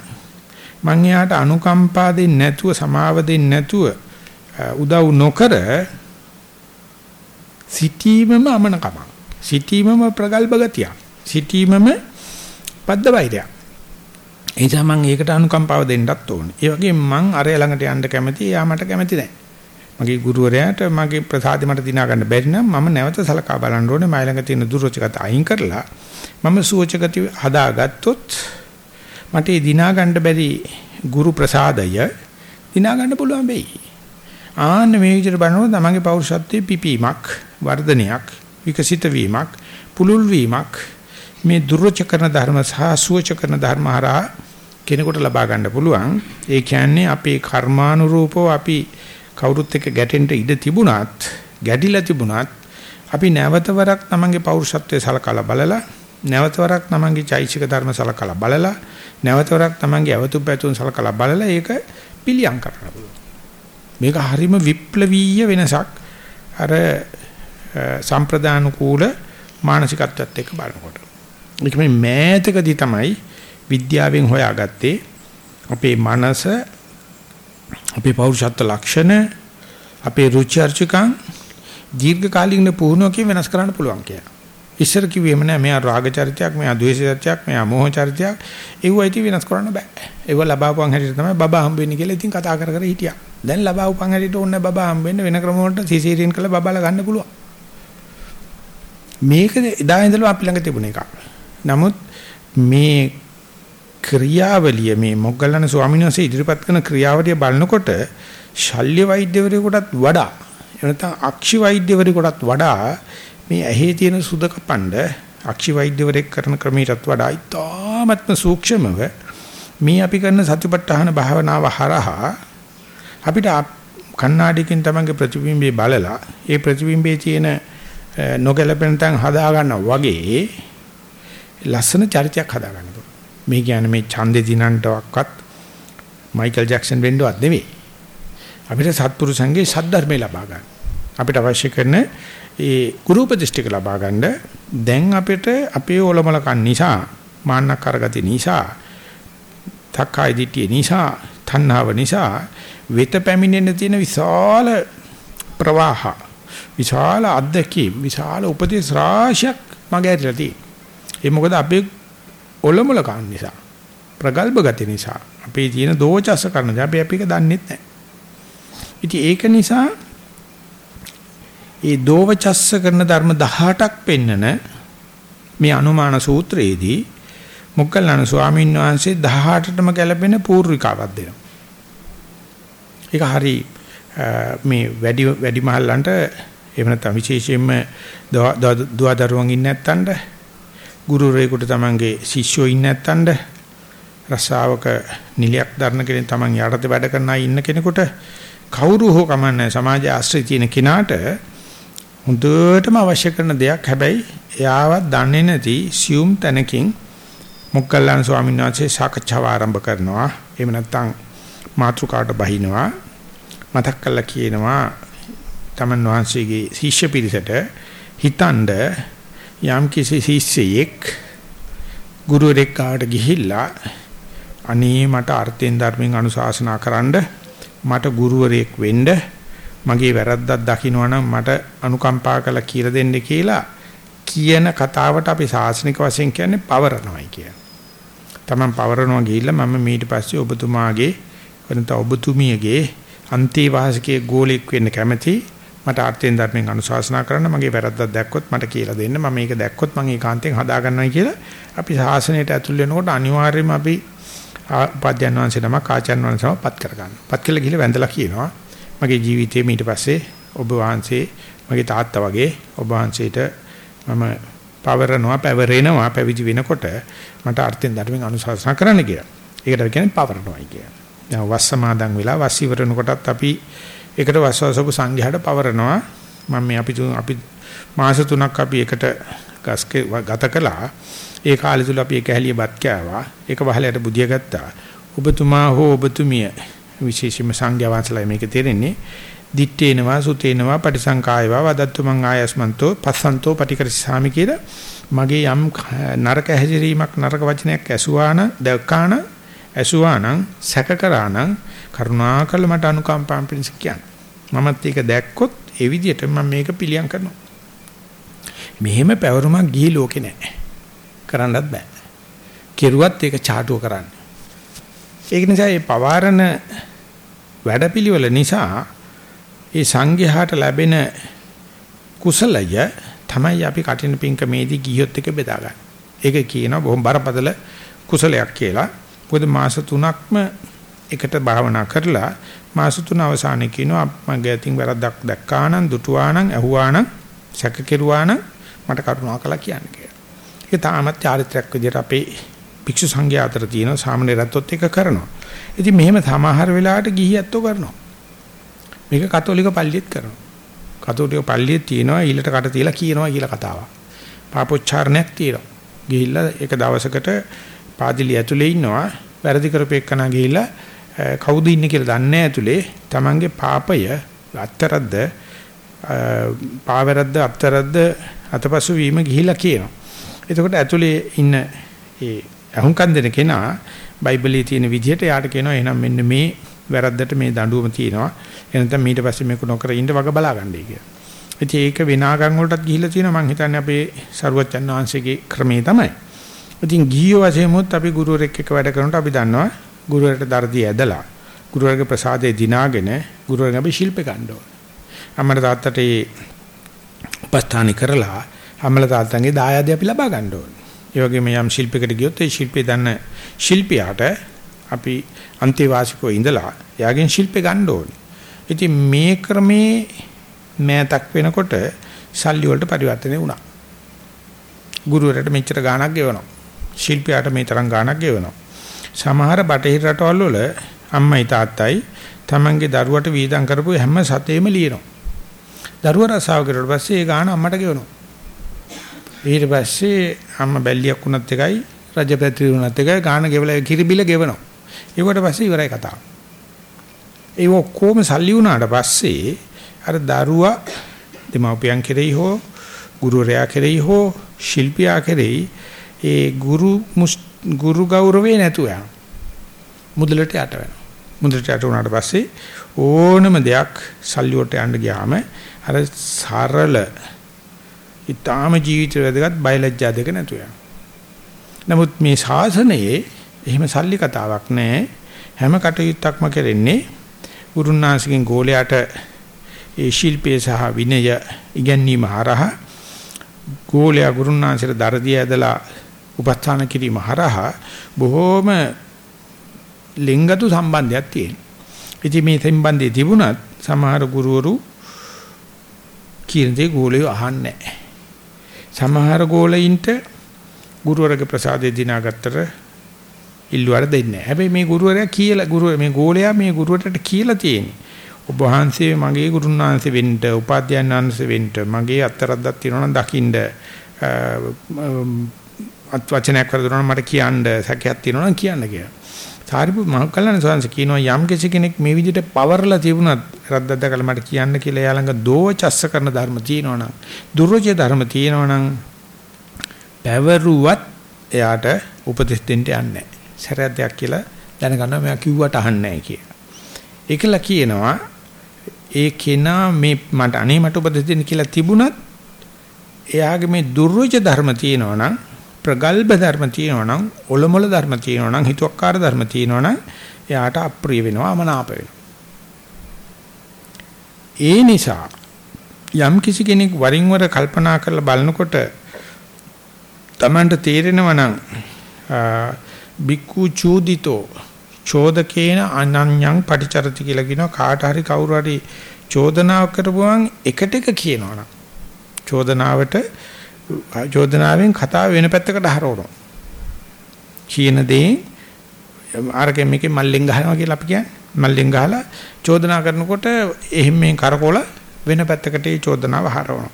මං එයාට අනුකම්පා දෙන්නේ නැතුව සමාව දෙන්නේ නැතුව උදව් නොකර සිටීමම අමනකම සිටීමම ප්‍රගල්භ ගතිය සිටීමම පද්ද වෛරයක් ඒ නිසා මම ඒකට අනුකම්පාව දෙන්නත් ඕනේ. ඒ වගේම මං අරය ළඟට යන්න කැමති, එයා මට කැමති නැහැ. මගේ ගුරුවරයාට මගේ ප්‍රසාදෙ මට දිනා ගන්න බැරි නම් මම නැවත සලකා බලන්න ඕනේ. මයි ළඟ තියෙන දුරෝචකත අයින් කරලා මම සුවචකති හදාගත්තොත් මට ඒ දිනා ගන්න බැරි ගුරු ප්‍රසාදය දිනා ගන්න පුළුවන් වෙයි. ආන්න මේ විදිහට බලනකොට තමන්ගේ පෞරුෂත්වයේ පිපීමක්, වර්ධනයක්, විකසිත වීමක්, පුලුල් වීමක් මේ දුර්වච කරන ධර්ම සහ සුවච කරන ධර්ම හරහා කෙනෙකුට ලබා ගන්න පුළුවන්. ඒ කියන්නේ අපේ කර්මානුරූපව අපි කවුරුත් එක්ක ගැටෙන්න ඉඩ තිබුණත්, ගැඩිලා තිබුණත් අපි නැවතවරක් තමන්ගේ පෞරුෂත්වයේ සලකලා බලලා, නැවතවරක් තමන්ගේ චෛසික ධර්ම සලකලා බලලා, නැවතවරක් තමන්ගේ අවතුම් පැතුම් සලකලා බලලා ඒක පිළියම් කරන්න පුළුවන්. මේක හරිම විප්ලවීය වෙනසක්. අර සම්ප්‍රදානුකූල මානසිකත්වයට එක්ක බලනකොට. ඒක මේ මෑතකදී තමයි විද්‍යාවෙන් හොයාගත්තේ අපේ මනස අපේ පෞරුෂත්ව ලක්ෂණ අපේ රුචි අරුචිකම් දීර්ඝ කාලින පුහුණුවකින් වෙනස් කරන්න පුළුවන් කියලා. ඉස්සර කිව්වෙම නෑ මෙයා රාග චරිතයක් මෙයා ද්වේෂ චරිතයක් මෙයා මෝහ චරිතයක් ඒව ඇති වෙනස් කරන්න බෑ. ඒව ලබාපුවන් හැටියට තමයි බබා හම්බෙන්නේ කියලා ඉතින් කතා කර කර හිටියා. දැන් ලබාපුවන් හැටියට ඕනේ බබා හම්බෙන්න වෙන ක්‍රම වලට සිසීරියන් කරලා බබාලා ගන්න පුළුවන්. මේක එදා ඉඳලා අපි ළඟ තිබුණ එකක්. නමුත් මේ ක්‍රියාවලිය මේ මොග්ගලණ ස්වාමීන් වහන්සේ ඉදිරිපත් කරන ක්‍රියාවලිය බලනකොට ශල්‍ය වෛද්‍යවරයෙකුටත් වඩා එනතම් අක්ෂි වෛද්‍යවරයෙකුටත් වඩා මේ ඇහි තියෙන සුද කපණ්ඩ අක්ෂි වෛද්‍යවරයෙක් කරන ක්‍රමයටත් වඩා ඉතාමත්ම සූක්ෂමව මේ අපි කරන සතිපට්ඨාන භාවනාව හරහා අපිට කණ්ණාඩියකින් තමන්ගේ ප්‍රතිබිම්බය බලලා ඒ ප්‍රතිබිම්බයේ තියෙන නොගැලපෙන තැන් හදා ගන්නවා වගේ ලස්සන චරිතයක් හදා ගන්න පුළුවන්. මේ කියන්නේ මේ ඡන්දේ දිනන්ටවත් මයිකල් ජැක්සන් වෙන්නවත් නෙවෙයි. අපිට සත්පුරුෂයන්ගේ සද්ධර්මය ලබා ගන්න. අපිට අවශ්‍ය කරන ඒ ගුරු උපදිෂ්ඨික ලබා ගන්න දැන් අපිට අපේ ඕලමලකන් නිසා මාන්නක් අරගති නිසා තක්කයි දිටිය නිසා තණ්හාව නිසා වෙත පැමිණෙන තියෙන විශාල ප්‍රවාහ විශාල අද්දකීම් විශාල උපදේශ රාශියක් මගේ ඇරිලා තියෙනවා. ඒ මොකද අපේ ඔලොමල කන් නිසා ප්‍රගල්භ ගති නිසා අපේ තියෙන දෝචස කරන දේ අපි අපික දන්නේ නැහැ. ඉතින් ඒක නිසා ඒ දෝවචස්ස කරන ධර්ම 18ක් පෙන්නන මේ අනුමාන සූත්‍රයේදී මොග්ගල්ලාන ස්වාමීන් වහන්සේ 18ටම ගැලපෙන පූර්විකාවක් දෙනවා. ඒක හරි මේ වැඩි වැඩි මහල්ලන්ට එහෙම නැත්නම් විශේෂයෙන්ම දුවදරුවන් ඉන්නේ නැත්තඳ ගුරුවරයෙකුට තමන්ගේ ශිෂ්‍යෝ ඉන්නේ නැත්තඳ රස්සාවක නිලයක් දරන කෙනෙක් Taman යටතේ වැඩ කරන අය ඉන්න කෙනෙකුට කවුරු හෝ කමන්නේ සමාජ ආශ්‍රය තියෙන කෙනාට හොඳටම අවශ්‍ය කරන දෙයක්. හැබැයි එයාවත් දන්නේ නැති සියුම් තැනකින් මොග්ගල්ලාන ස්වාමීන් වහන්සේ සාකච්ඡාව ආරම්භ කරනවා. එහෙම නැත්නම් මාතෘකාට බහිනවා. මතක් කරලා කියනවා තමන් වහන්සේගේ ශිෂ්‍ය පිරිසට හිතනද යම් කිසි ශිෂ්‍යයෙක් ගුරුවරෙක් කාට ගිහිල්ලා අනේ මට අර්ථයෙන් ධර්මයෙන් අනුශාසනා කරන්න මට ගුරුවරයෙක් වෙන්න මගේ වැරද්දක් දකින්නවනම් මට අනුකම්පා කළා කියලා දෙන්න කියලා කියන කතාවට අපි සාසනික වශයෙන් කියන්නේ පවරනවායි කියන. තමන් පවරනවා ගිහිල්ලා මම ඊට පස්සේ ඔබතුමාගේ වෙනත ඔබතුමියගේ අන්තිවාසිකයේ ගෝලෙක් වෙන්න කැමති මට ආර්ථික ධර්මයෙන් අනුශාසනා කරන්න මගේ වැරද්දක් දැක්කොත් මට කියලා දෙන්න මම මේක දැක්කොත් මම ඒකාන්තයෙන් හදා ගන්නයි කියලා අපි ශාසනයට ඇතුල් වෙනකොට අනිවාර්යයෙන්ම අපි උපාධ්‍යයන් වහන්සේ නමක් ආචාර්ය වහන්සේම පත් කර ගන්නවා. පත් කළා ගිහලා වැඳලා කියනවා මගේ ජීවිතේ ඊට පස්සේ ඔබ වහන්සේ මගේ තාත්තා වගේ ඔබ වහන්සේට මම පවරනවා පැවරෙනවා පැවිදි වෙනකොට මට අර්ථයෙන් ධර්මයෙන් අනුශාසනා කරන්න කියලා. ඒකට කියන්නේ පවරනවායි කියන්නේ. දැන් වස් සමාදන් වෙලා වස් ඉවරනකොටත් අපි එකට වස්වසපු සංඝයාට පවරනවා. මම මේ අපි අපි මාස තුනක් අපි එකට ගස් ගත කළා. ඒ කාලය තුල අපි එක හැලිය බත් කෑවා. ඒක වහලයට බුදිය ගත්තා. ඔබතුමා හෝ ඔබතුමිය විශේෂයෙන්ම සංඝයා වහන්සේලා මේක තේරෙන්නේ දිත්තේනවා සුතේනවා පටිසංකායවා වදත්තු මං ආයස්මන්තෝ පස්සන්තෝ පටිකරසාමි කියලා මගේ යම් නරක හැසිරීමක් නරක වචනයක් ඇසුවාන දැක්කාන ඇසුවානම් සැකකරානම් කරුණාකර මට අනුකම්පාවෙන් පිණිස කියන්න. මමත් ඒක දැක්කොත් ඒ විදිහට මම මේක පිළියම් කරනවා. මෙහෙම පැවරුමක් ගිහි ලෝකේ නැහැ. කරන්නත් බෑ. කෙරුවත් ඒක ചാටුව කරන්න. ඒක නිසා මේ පවාරණ වැඩපිළිවෙල නිසා ඒ සංඝයාට ලැබෙන කුසලය තමයි අපි කටින පිංකමේදී ගියොත් එක බෙදා ගන්න. ඒක කියනවා බොහොම බරපතල කුසලයක් කියලා. මොකද මාස 3ක්ම එකට භාවනා කරලා මාස 3 අවසානයේ කියනවා මගේ අතින් වැරද්දක් දැක්කා නම් දුටුවා නම් ඇහුවා නම් සැක කෙරුවා නම් මට කරුණා කළා කියන්න කියලා. ඒක තාමත් චාරිත්‍රාක් විදිහට අපේ භික්ෂු සංඝයා අතර තියෙන සාමණේරත්වොත් එක කරනවා. ඉතින් මෙහෙම සමහර වෙලාවට ගිහියත්ෝ කරනවා. මේක කතෝලික පල්ලියෙත් කරනවා. කතෝලික පල්ලියේ තියෙනවා ඊළට කට තියලා කියනවා කියලා කතාවක්. පාපොච්චාරණයක් තියෙනවා. ගිහිල්ලා ඒක දවසකට පාදිලි ඇතුලේ ඉන්නවා වැරදි කරපේකනා ගිහිල්ලා කවුද ඉන්නේ කියලා දන්නේ ඇතුලේ Tamange පාපය අත්තරද්ද පාවරද්ද අත්තරද්ද අතපසු වීම ගිහිල්ලා කියනවා. එතකොට ඇතුලේ ඉන්න ඒ අහුම්කන් දෙන කෙනා බයිබලයේ තියෙන විදිහට යාට කියනවා එහෙනම් මෙන්න මේ වැරද්දට මේ දඬුවම තියෙනවා. එහෙනම් ඊට පස්සේ මේක නොකර ඉන්න වග බලා ගන්නයි කියලා. ඉතින් ඒක විනාගම් වලටත් ගිහිල්ලා තියෙනවා මං හිතන්නේ අපේ සරුවච්චන් වහන්සේගේ ක්‍රමේ තමයි. ඉතින් ගිහියෝ වශයෙන්මුත් අපි ගුරුවරෙක් එක්ක වැඩ කරනකොට අපි දන්නවා ගුරුවරට දර්දී ඇදලා ගුරුවරගේ ප්‍රසාදේ දිනාගෙන ගුරුවරගෙන් අපි ශිල්ප ගන්න ඕනේ. අම්මට තාත්තට ඒ උපස්ථානි කරලා අම්මලා තාත්තන්ගේ දායාද අපි ලබා ගන්න ඕනේ. ඒ වගේම යම් ශිල්පයකට ගියොත් ඒ ශිල්පේ දන්න ශිල්පියාට අපි අන්තිවාසිකව ඉඳලා එයාගෙන් ශිල්පේ ගන්න ඕනේ. ඉතින් මේ ක්‍රමේ මෑතක් වෙනකොට සල්ලි වලට පරිවර්තනය වුණා. ගුරුවරට මෙච්චර ගාණක් ගෙවනවා. ශිල්පියාට මේ තරම් ගාණක් ගෙවනවා. සමහර බටහිර රටවල් වල අම්මයි තාත්තයි තමන්ගේ දරුවට වීදම් කරපු හැම සතේම ලියනවා. දරුවා රසාව කරුවට පස්සේ ඒ ගාණ අම්මට ගෙවනවා. ඊට පස්සේ අම්මා බැල්ලියක් වුණත් එකයි රජපැත්‍රි වුණත් එකයි ගාණ ගෙවලා කිරිබිල ගෙවනවා. ඒකට පස්සේ ඉවරයි කතාව. ඒ ඔක්කොම සල්ලි වුණාට පස්සේ අර දරුවා දෙමාපියන් කෙරෙහි හෝ ගුරුවරයා කෙරෙහි හෝ ශිල්පියා කෙරෙහි ඒ ගුරු ගුරු ගෞරවේ නැතුව යනවා. මුදලට යට වෙනවා. මුදලට යට වුණාට පස්සේ ඕනම දෙයක් සල්ලි වලට යන්න ගියාම අර සරල ඊටාම ජීවිත වැදගත් බයලජ්ජා දෙක නැතුව යනවා. නමුත් මේ ශාසනයේ එහෙම සල්ලි කතාවක් නැහැ. හැම කටයුත්තක්ම කරන්නේ ගුරුනාසිකෙන් ගෝලයට ඒ ශිල්පයේ සහ විනය ඉගැන්වීම හරහා ගෝලයා ගුරුනාසිර දරදී ඇදලා උපස්ථාන කිරීම හරහා බොහෝම ලිංගතු සම්බන්ධයක් තියෙනවා. ඉතින් මේ සම්බන්ධය තිබුණත් සමහර ගුරුවරු කියන දේ ගෝලයෝ අහන්නේ නැහැ. සමහර ගෝලයින්ට ගුරුවරගේ ප්‍රසාදේ දිනාගත්තට ඉල්ලුවාට දෙන්නේ නැහැ. හැබැයි මේ ගුරුවරයා කියලා ගුරු මේ ගෝලයා මේ ගුරුවරට කියලා තියෙන්නේ. ඔබ වහන්සේ මගේ ගුරුන් වහන්සේ වෙන්න, උපාධ්‍යයන් වහන්සේ වෙන්න, මගේ අත්තරද්දක් තියෙනවා නම් දකින්න අත් වචනයක් කරදුනා මට කියන්න සැකයක් තියෙනවා නම් කියන්න කියලා. සාරිපුත් මහ කල්ලාන සෝන්ස කියනවා යම් කෙනෙක් මේ විදිහට පවර්ලා තිබුණත් රද්දද්ද කල මට කියන්න කියලා එයා ළඟ දෝචස්ස කරන ධර්ම තියෙනවා නම් දුර්වච ධර්ම තියෙනවා නම් පැවරුවත් එයාට උපදෙස් දෙන්න යන්නේ නැහැ. සැරයක් දෙයක් කියලා දැනගන්නවා මෙයා කිව්වට අහන්නේ නැහැ කියලා. ඒකලා කියනවා ඒ කෙනා මේ මට අනේ මට උපදෙස් දෙන්න කියලා තිබුණත් එයාගේ මේ දුර්වච ධර්ම තියෙනවා නම් ප්‍රගල්භ ධර්ම තියෙනවා නම් ඔලොමොල ධර්ම තියෙනවා නම් හිතුවක්කාර ධර්ම තියෙනවා නම් එයාට අප්‍රිය වෙනවා අමනාප වෙනවා. ඒ නිසා යම් කිසි කෙනෙක් වරින් වර කල්පනා කරලා බලනකොට Tamanට තේරෙනවා නම් බික්කු චූදිතෝ චෝදකේන අනඤ්ඤං පටිචරති කියලා කියනවා කාට හරි කවුරු හරි චෝදනාවක් කරපුවම එකට එක කියනවනම් චෝදනාවට චෝදනාවෙන් කතාව වෙන පැත්තකට හරවනවා කියන දේ අරගෙන මේකේ මල්ලෙන් ගහනවා කියලා අපි කියන්නේ. මල්ලෙන් ගහලා චෝදනා කරනකොට එහෙම මේ කරකෝල වෙන පැත්තකට ඒ චෝදනාව හරවනවා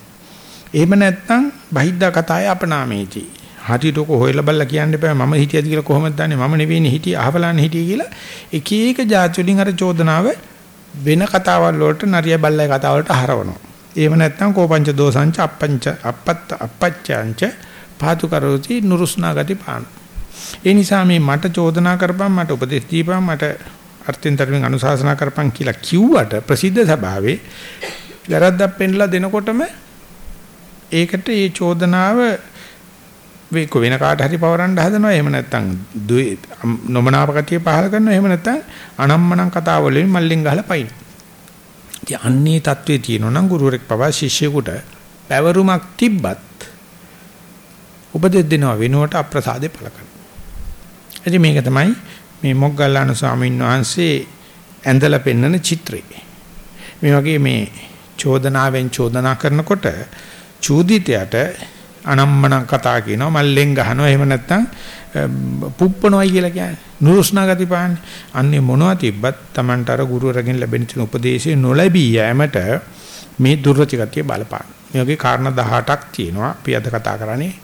එහෙම නැත්නම් බහිද්දා කතාවේ අපනාමේති. හරියට ඔක හොයලා බලලා කියන්න එපා. මම හිටියද කියලා කොහොමද දන්නේ? මම නෙවෙයිනේ හිටියේ අහවලානේ හිටියේ කියලා එක එක જાති වලින් අර චෝදනාව වෙන කතාවල් වලට නරිය බල්ලයි කතාව වලට හරවනවා. එහෙම නැත්නම් කෝපංච දෝසංච අප්පංච අපත්ත අපච්චංච පාතු කරෝති නුරුස්නා ගති පාන. ඒ නිසා මේ මට චෝදනා කරපම් මට උපදෙස් දීපම් මට අර්ථෙන් තරමින් අනුශාසනා කරපම් කියලා කිව්වට ප්‍රසිද්ධ සභාවේ වැරද්දක් පෙන්ලා දෙනකොටම ඒකට මේ චෝදනාව වේක වෙන කාට හරි පවරන්න හදනවා එහෙම නැත්නම් නොමනාප කතිය පහල කරනවා එහෙම නැත්නම් අනම්මනම් කතාව වලින් මල්ලෙන් ගහලා පයින්. ඉතින් අන්නේ தત્ත්වයේ තියෙනවා නම් ගුරුවරෙක් පවා ශිෂ්‍යයෙකුට පැවරුමක් තිබ්බත් උපදෙස් දෙනවා වෙනුවට අප්‍රසාදේ පළ කරනවා. ඉතින් මේක තමයි මේ මොග්ගල්ලාන ස්වාමීන් වහන්සේ ඇඳලා පෙන්වන චිත්‍රය. මේ වගේ මේ චෝදනාවෙන් චෝදනා කරනකොට චූදිතයට අනම්මනම් කතා කියනවා මල්ලෙන් ගහනවා එහෙම නැත්නම් පුප්පනොයි කියලා කියන්නේ නුරුස්නා ගති පාන්නේ. අන්නේ මොනවා තිබ්බත් Tamanට අර ගුරුවරගෙන් ලැබෙන තුන උපදේශය නොලැබී යෑමට මේ දුර්වච ගතිය බලපාන. මේ වගේ කාරණා 18ක් තියෙනවා. අපි අද කතා කරන්නේ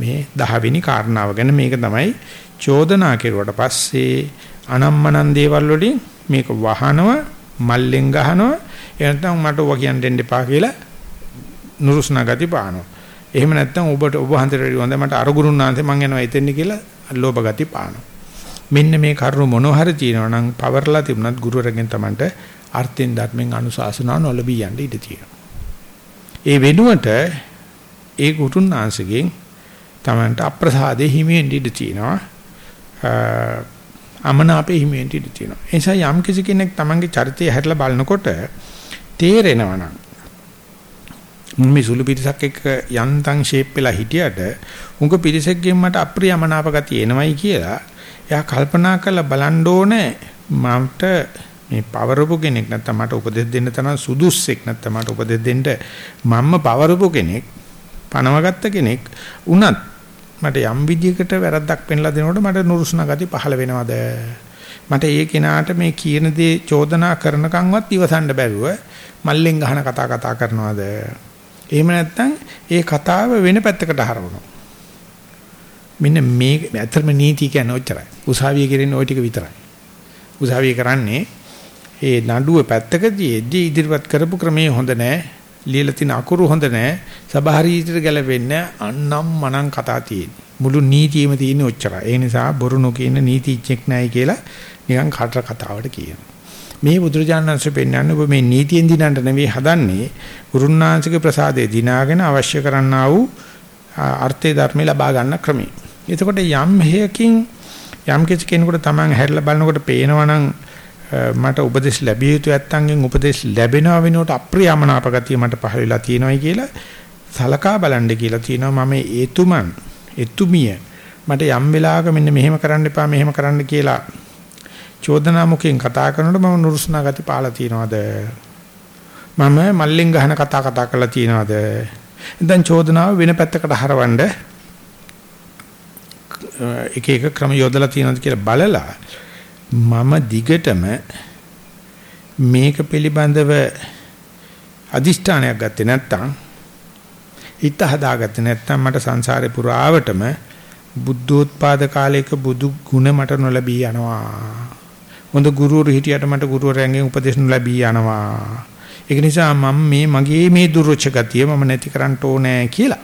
මේ 10 වෙනි කාරණාව ගැන. මේක තමයි චෝදනා කෙරුවට පස්සේ අනම්මනම් දේවල් වලින් මේක වහනව මල්ලෙන් ගහනවා එහෙනම් මට ඔවා කියන්න දෙන්න එපා කියලා නුරුස්නා ගති පානවා. එහෙම නැත්නම් ඔබට ඔබ හන්දට වැඩි හොඳ මට අර ගුරුනාන්සේ මං යනවා එතෙන් කියලා ලෝභ ගති පානවා. මෙන්න මේ කරුණු මොනවා හරි තියෙනවා නම් පවර්ලා තිබුණත් ගුරුවරගෙන් Tamanට අර්ථෙන් ධර්මෙන් අනුශාසනාව නොලබී යන්න ඉඩ තියෙනවා. ඒ වෙනුවට ඒ ගුරුනාන්සේගෙන් Tamanට අප්‍රසාදේ හිමිෙන් ඉඩ තියෙනවා. අමනාපේ හිමිෙන් ඉඩ තියෙනවා. ඒ නිසා යම් කිසි කෙනෙක් Tamanගේ චරිතය හැරලා බලනකොට තේරෙනවා නම් මේ සුළු පිටසක් එක්ක යන්තම් ෂේප් වෙලා හිටියට උංග පිටසෙක්ගෙන් මට අප්‍රියමනාප ගතිය එනවයි කියලා එයා කල්පනා කරලා බලන්න ඕනේ මට මේ පවරපු කෙනෙක් නැත්නම් මට උපදෙස් දෙන්න තරම් සුදුස්සෙක් නැත්නම් මට උපදෙස් දෙන්න මම්ම පවරපු කෙනෙක් පනවගත්ත කෙනෙක් උනත් මට යම් විදියකට වැරද්දක් පෙන්ලා දෙනකොට මට නුරුස්නා ගති පහළ වෙනවද මට ඒ කෙනාට මේ කියන දේ චෝදනා කරනකන්වත් ඉවසන්න බැරුව මල්ලෙන් ගහන කතා කතා කරනවද එහෙම නැත්නම් ඒ කතාව වෙන පැත්තකට හරවනවා. මෙන්න මේ ඇත්තම නීති කියන්නේ ඔච්චරයි. උසාවිය කියන්නේ ওই ටික විතරයි. උසාවිය කරන්නේ ඒ නඩුව පැත්තකදීදී ඉදිරිපත් කරපු ක්‍රමයේ හොඳ නැහැ. ලියලා තියෙන අකුරු හොඳ නැහැ. සභාරීතර ගැලපෙන්නේ අන්නම් මනම් කතා තියෙන්නේ. මුළු නීතියෙම තියෙන්නේ ඔච්චරයි. ඒ නිසා බොරු නොකියන නීතිඥෙක් නැහැ කියලා නිකන් කටර කතාවට කියනවා. මේ බුදුරජාණන්සේ පෙන්වන්නේ ඔබ මේ නීතියෙන් දිනන්න නෙවෙයි හදන්නේ ගුරුනාංශික ප්‍රසාදේ දිනාගෙන අවශ්‍ය කරන්නා වූ අර්ථේ ධර්මේ ලබා ගන්න ක්‍රමය. එතකොට යම් හේයකින් යම් කිසි කෙනෙකුට Taman හැරිලා බලනකොට පේනවනම් මට උපදෙස් ලැබිය යුතු ඇත්තන්ගෙන් උපදෙස් ලැබෙනව වෙනකොට අප්‍රියමනාප ගතිය මට පහළ වෙලා තියෙනවායි කියලා සලකා බලන්න කියලා තියෙනවා මම ඒතුමන් එතුමිය මට යම් වෙලාවක මෙන්න මෙහෙම කරන්න එපා මෙහෙම කරන්න කියලා චෝදනා මුඛයෙන් කතා කරනකොට මම නුරුස්නා ගති පාලා තියනවාද? මම මල්ලෙන් ගහන කතා කතා කරලා තියනවාද? දැන් චෝදනාව වෙන පැත්තකට හරවන්න එක එක ක්‍රම යොදලා තියෙනවද කියලා බලලා මම දිගටම මේක පිළිබඳව අදිෂ්ඨානයක් ගත්තේ නැත්නම් හිත හදාගත්තේ නැත්නම් මට සංසාරේ පුරාවටම බුද්ධෝත්පාද කාලයක බුදු ගුණ මට නොලැබී යනවා. හොඳ ගුරුවරු හිටියට මට ගුරුවරයන්ගෙන් උපදෙස් නොලැබී යනවා. ඒක නිසා මම මේ මගේ මේ දුර්වච ගතිය මම නැති කරන්න ඕනේ කියලා.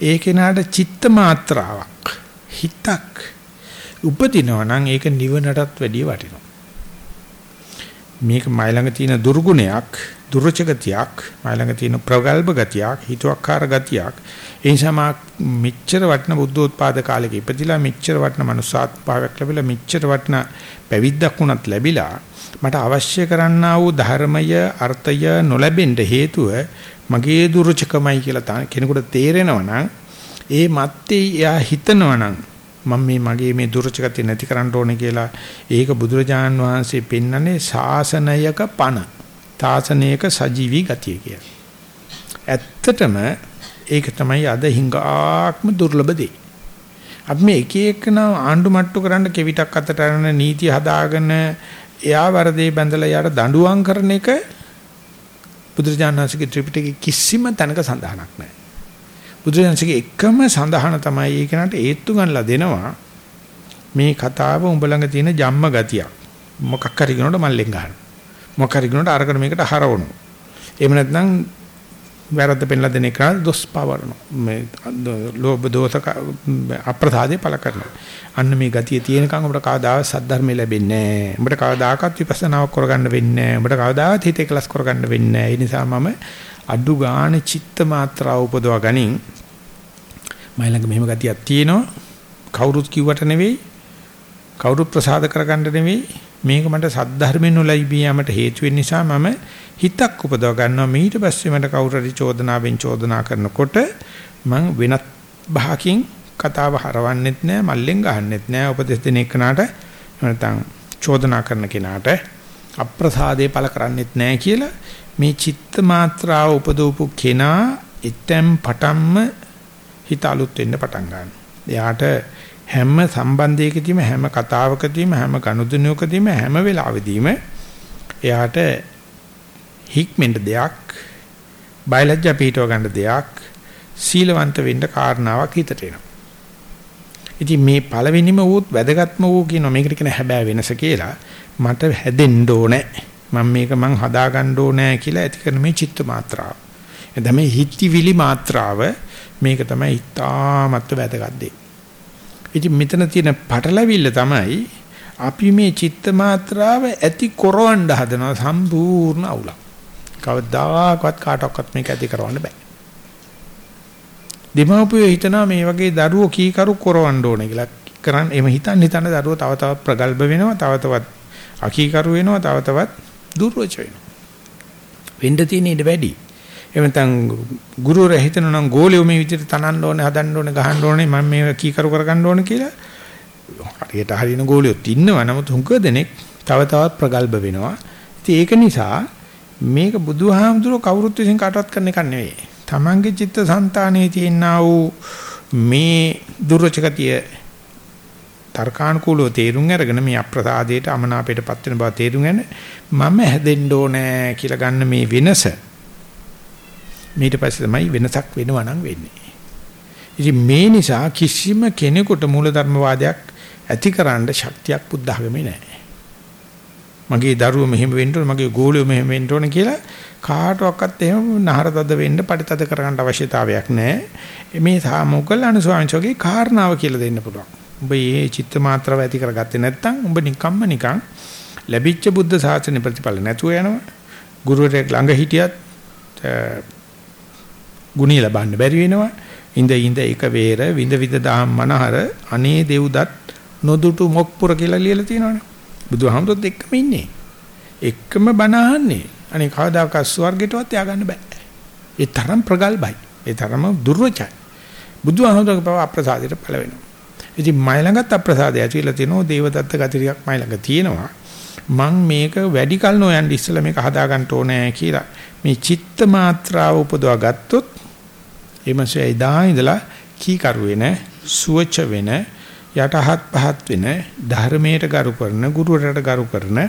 ඒ කෙනාට චිත්ත මාත්‍රාවක් හිතක් උපදිනවා නම් ඒක නිවනටත් වැඩිය වටිනවා. මේක මයි ළඟ තියෙන දුර්ගුණයක් දුර්ච ගතියක් මයි ළඟ තියෙන ප්‍රගල්භ ගතියක් හිතුවක්කාර ගතියක් ඒ නිසා මා මෙච්චර වටන බුද්ධෝත්පාද කාලෙක ඉපදිලා මෙච්චර වටන මනුසාත්භාවයක් ලැබිලා මෙච්චර වටන පැවිද්දක් වුණත් ලැබිලා මට අවශ්‍ය කරන්නා වූ ධර්මය අර්ථය නොලැබෙන්න හේතුව මගේ දුර්චකමයි කියලා කෙනෙකුට තේරෙනවා නම් ඒ මැත්තේ එයා හිතනවා නම් මම මේ මගේ මේ දුර්චකතිය නැති කරන්න ඕනේ කියලා ඒක බුදුරජාන් වහන්සේ පෙන්වන්නේ ශාසනයක පණ. තාසනයක සජීවී ගතිය කියලා. ඇත්තටම ඒක තමයි අද හිඟාක්ම දුර්ලභ දෙය. අපි මේ එක එකන ආණ්ඩු මට්ටු කරන්න කෙවිතක් අතට අරන නීති හදාගෙන එයා වරදේ බැඳලා යාට දඬුවම් කරන එක බුදුරජාණන්සේගේ ත්‍රිපිටකයේ කිසිම තැනක සඳහනක් නැහැ. බුදුරජාණන්සේගේ එකම සඳහන තමයි ඒ කෙනාට ඒත්තු ගන්නලා දෙනවා මේ කතාව උඹ ළඟ තියෙන ජම්ම ගතියක්. මොකක් හරි කෙනාට මල්ලෙන් ගන්න. මොකක් හරි කෙනාට අරකට මේකට හරවනවා. එහෙම නැත්නම් වැරද්ද පෙන්ලා දෙන එක දොස් පවරනවා. මේ ලෝභ දෝෂ අප්‍රසාදේ පළ කරනවා. අන්න මේ ගතිය තියෙනකන් අපිට කවදාවත් සද්ධර්මය ලැබෙන්නේ නැහැ. අපිට කවදාකවත් විපස්සනාවක් කරගන්න වෙන්නේ නැහැ. අපිට කවදාවත් හිත එකලස් කරගන්න වෙන්නේ නැහැ. ඒ නිසා මම අඩු ගාණ චිත්ත මාත්‍රාව උපදවා ගනින්. මයිලඟ මෙහෙම ගතියක් තියෙනවා. කවුරුත් කිව්වට නෙවෙයි. කවුරුත් ප්‍රසාද කරගන්න නෙවෙයි. මේක මට සද්ධර්මෙන් නොලැබී යමට හේතු වෙන නිසා මම හිතක් උපදව ගන්නවා ඊට පස්සේ මට කවුරු හරි චෝදනාවෙන් චෝදනා කරනකොට මම වෙනත් භාකින් කතාව හරවන්නෙත් නෑ මල්ලෙන් ගහන්නෙත් නෑ උපදෙස් දෙන එකනට නැත්නම් චෝදනා කරන කෙනාට අප්‍රසාදේ පළ කරන්නෙත් නෑ කියලා මේ චිත්ත මාත්‍රාව උපදවපු කෙනා එතෙන් පටන්ම හිත අලුත් වෙන්න පටන් ගන්නවා. එයාට හැම සම්බන්ධයකදීම හැම කතාවකදීම හැම ගනුදෙනුවකදීම හැම වෙලාවෙදීම එයාට හික්මෙන්ට දෙයක් බයලජ්ජා පිටව ගන්න දෙයක් සීලවන්ත වෙන්න කාරණාවක් හිතට එනවා. ඉතින් මේ පළවෙනිම වූත් වැදගත්ම වූ කියන මේකට කියන හැබෑ වෙනස කියලා මට හැදෙන්න ඕනේ. මම මේක මං හදා ගන්න ඕනේ කියලා ඇති කරන මේ චිත්ත මාත්‍රාව. එතන මේ හිතවිලි මාත්‍රාව මේක තමයි ඉතාමත් වැදගත් දෙය. ඉතින් මෙතන තියෙන පටලවිල්ල තමයි අපි මේ චිත්ත මාත්‍රාව ඇති කරවන්න හදනවා සම්පූර්ණ අවුලක්. කවදාකවත් කාටවත් මේක ඇති කරවන්න බෑ. දෙමාපියෝ හිතනවා මේ වගේ දරුවෝ කීකරු කරවන්න ඕනේ කියලා. කරන් එහෙම හිතන් හිතන දරුවෝ තව තවත් ප්‍රගල්භ වෙනවා, තව තවත් අකීකරු වෙනවා, තව තවත් දුර්වච වෙනවා. වෙන්න තියෙන ඉඩ වැඩි. එහෙම නැත්නම් ගුරුවරයා හිතනවා නම් ගෝලියෝ මේ විදිහට තනන්න ඕනේ, හදන්න ඕනේ, ගහන්න ඕනේ, මම මේ කීකරු කරගන්න ඕනේ කියලා. හරියට හරින ගෝලියොත් ඉන්නවා. නමුත් හුඟ දෙනෙක් තව තවත් ප්‍රගල්භ වෙනවා. ඉතින් ඒක නිසා මේක බුදුහාමුදුරුවෝ කවුරුත් විසින් කාටවත් කරන එකක් නෙවෙයි. තමන්ගේ චිත්තසංතානයේ තියෙනා වූ මේ දුර්චකතිය තර්කානුකූලව තේරුම් අරගෙන මේ අප්‍රසාදයට අමනාපයටපත් වෙන බව තේරුම් ගන්න මම හැදෙන්න ඕනේ කියලා ගන්න මේ වෙනස ඊට පස්සේ තමයි වෙනසක් වෙනවා නම් වෙන්නේ. ඉතින් මේ නිසා කිසිම කෙනෙකුට මූලධර්මවාදයක් ඇතිකරන්න ශක්තියක් බුද්ධ ධර්මයේ නැහැ. මගේ දරුවෝ මෙහෙම වෙන්න ඕන මගේ ගෝලියෝ මෙහෙම වෙන්න ඕන කියලා කාටවත් එහෙම නහර තද වෙන්න පරිතද කරගන්න අවශ්‍යතාවයක් නැහැ. මේ මොකල්ලාන ස්වාමීන්චෝගේ කාරණාව කියලා දෙන්න පුළුවන්. උඹ මේ චිත්ත මාත්‍රාව ඇති කරගත්තේ නැත්නම් උඹ නිකම්ම නිකන් ලැබිච්ච බුද්ධ ශාසන ප්‍රතිඵල නැතුව යනවා. ගුරුවරයෙක් ළඟ හිටියත් ගුණී ලබන්න බැරි වෙනවා. ඉඳ ඉඳ එක වේර විඳ විඳ දහම් මනහර අනේ දෙව්දත් නොදුටු මොක්පුර කියලා ලියලා තියෙනවනේ. බුදුහාමුදුරුත් එක්කම ඉන්නේ. එක්කම බණ අහන්නේ. අනේ කවදාකවත් ස්වර්ගයටවත් ය아가න්න බෑ. ඒ තරම් ප්‍රගල්භයි. ඒ තරම දුර්වචයි. බුදුහාමුදුරුගේ පව අප්‍රසාදයට පළ වෙනවා. ඉතින් මයි ළඟත් අප්‍රසාදය ඇතිලා තිනෝ දේවදත්ත ගති ටිකක් මයි ළඟ තියෙනවා. මං මේක වැඩි කල නොයන් ඉස්සලා මේක හදා ගන්න ඕනේ කියලා මේ චිත්ත මාත්‍රාව උපදවා ගත්තොත් එමසේ එදා ඉඳලා කීකරු වෙන සුවච වෙන යටහත් පහත් වෙන ධර්මයට ගරු කරන ගුරුවරට ගරු කරන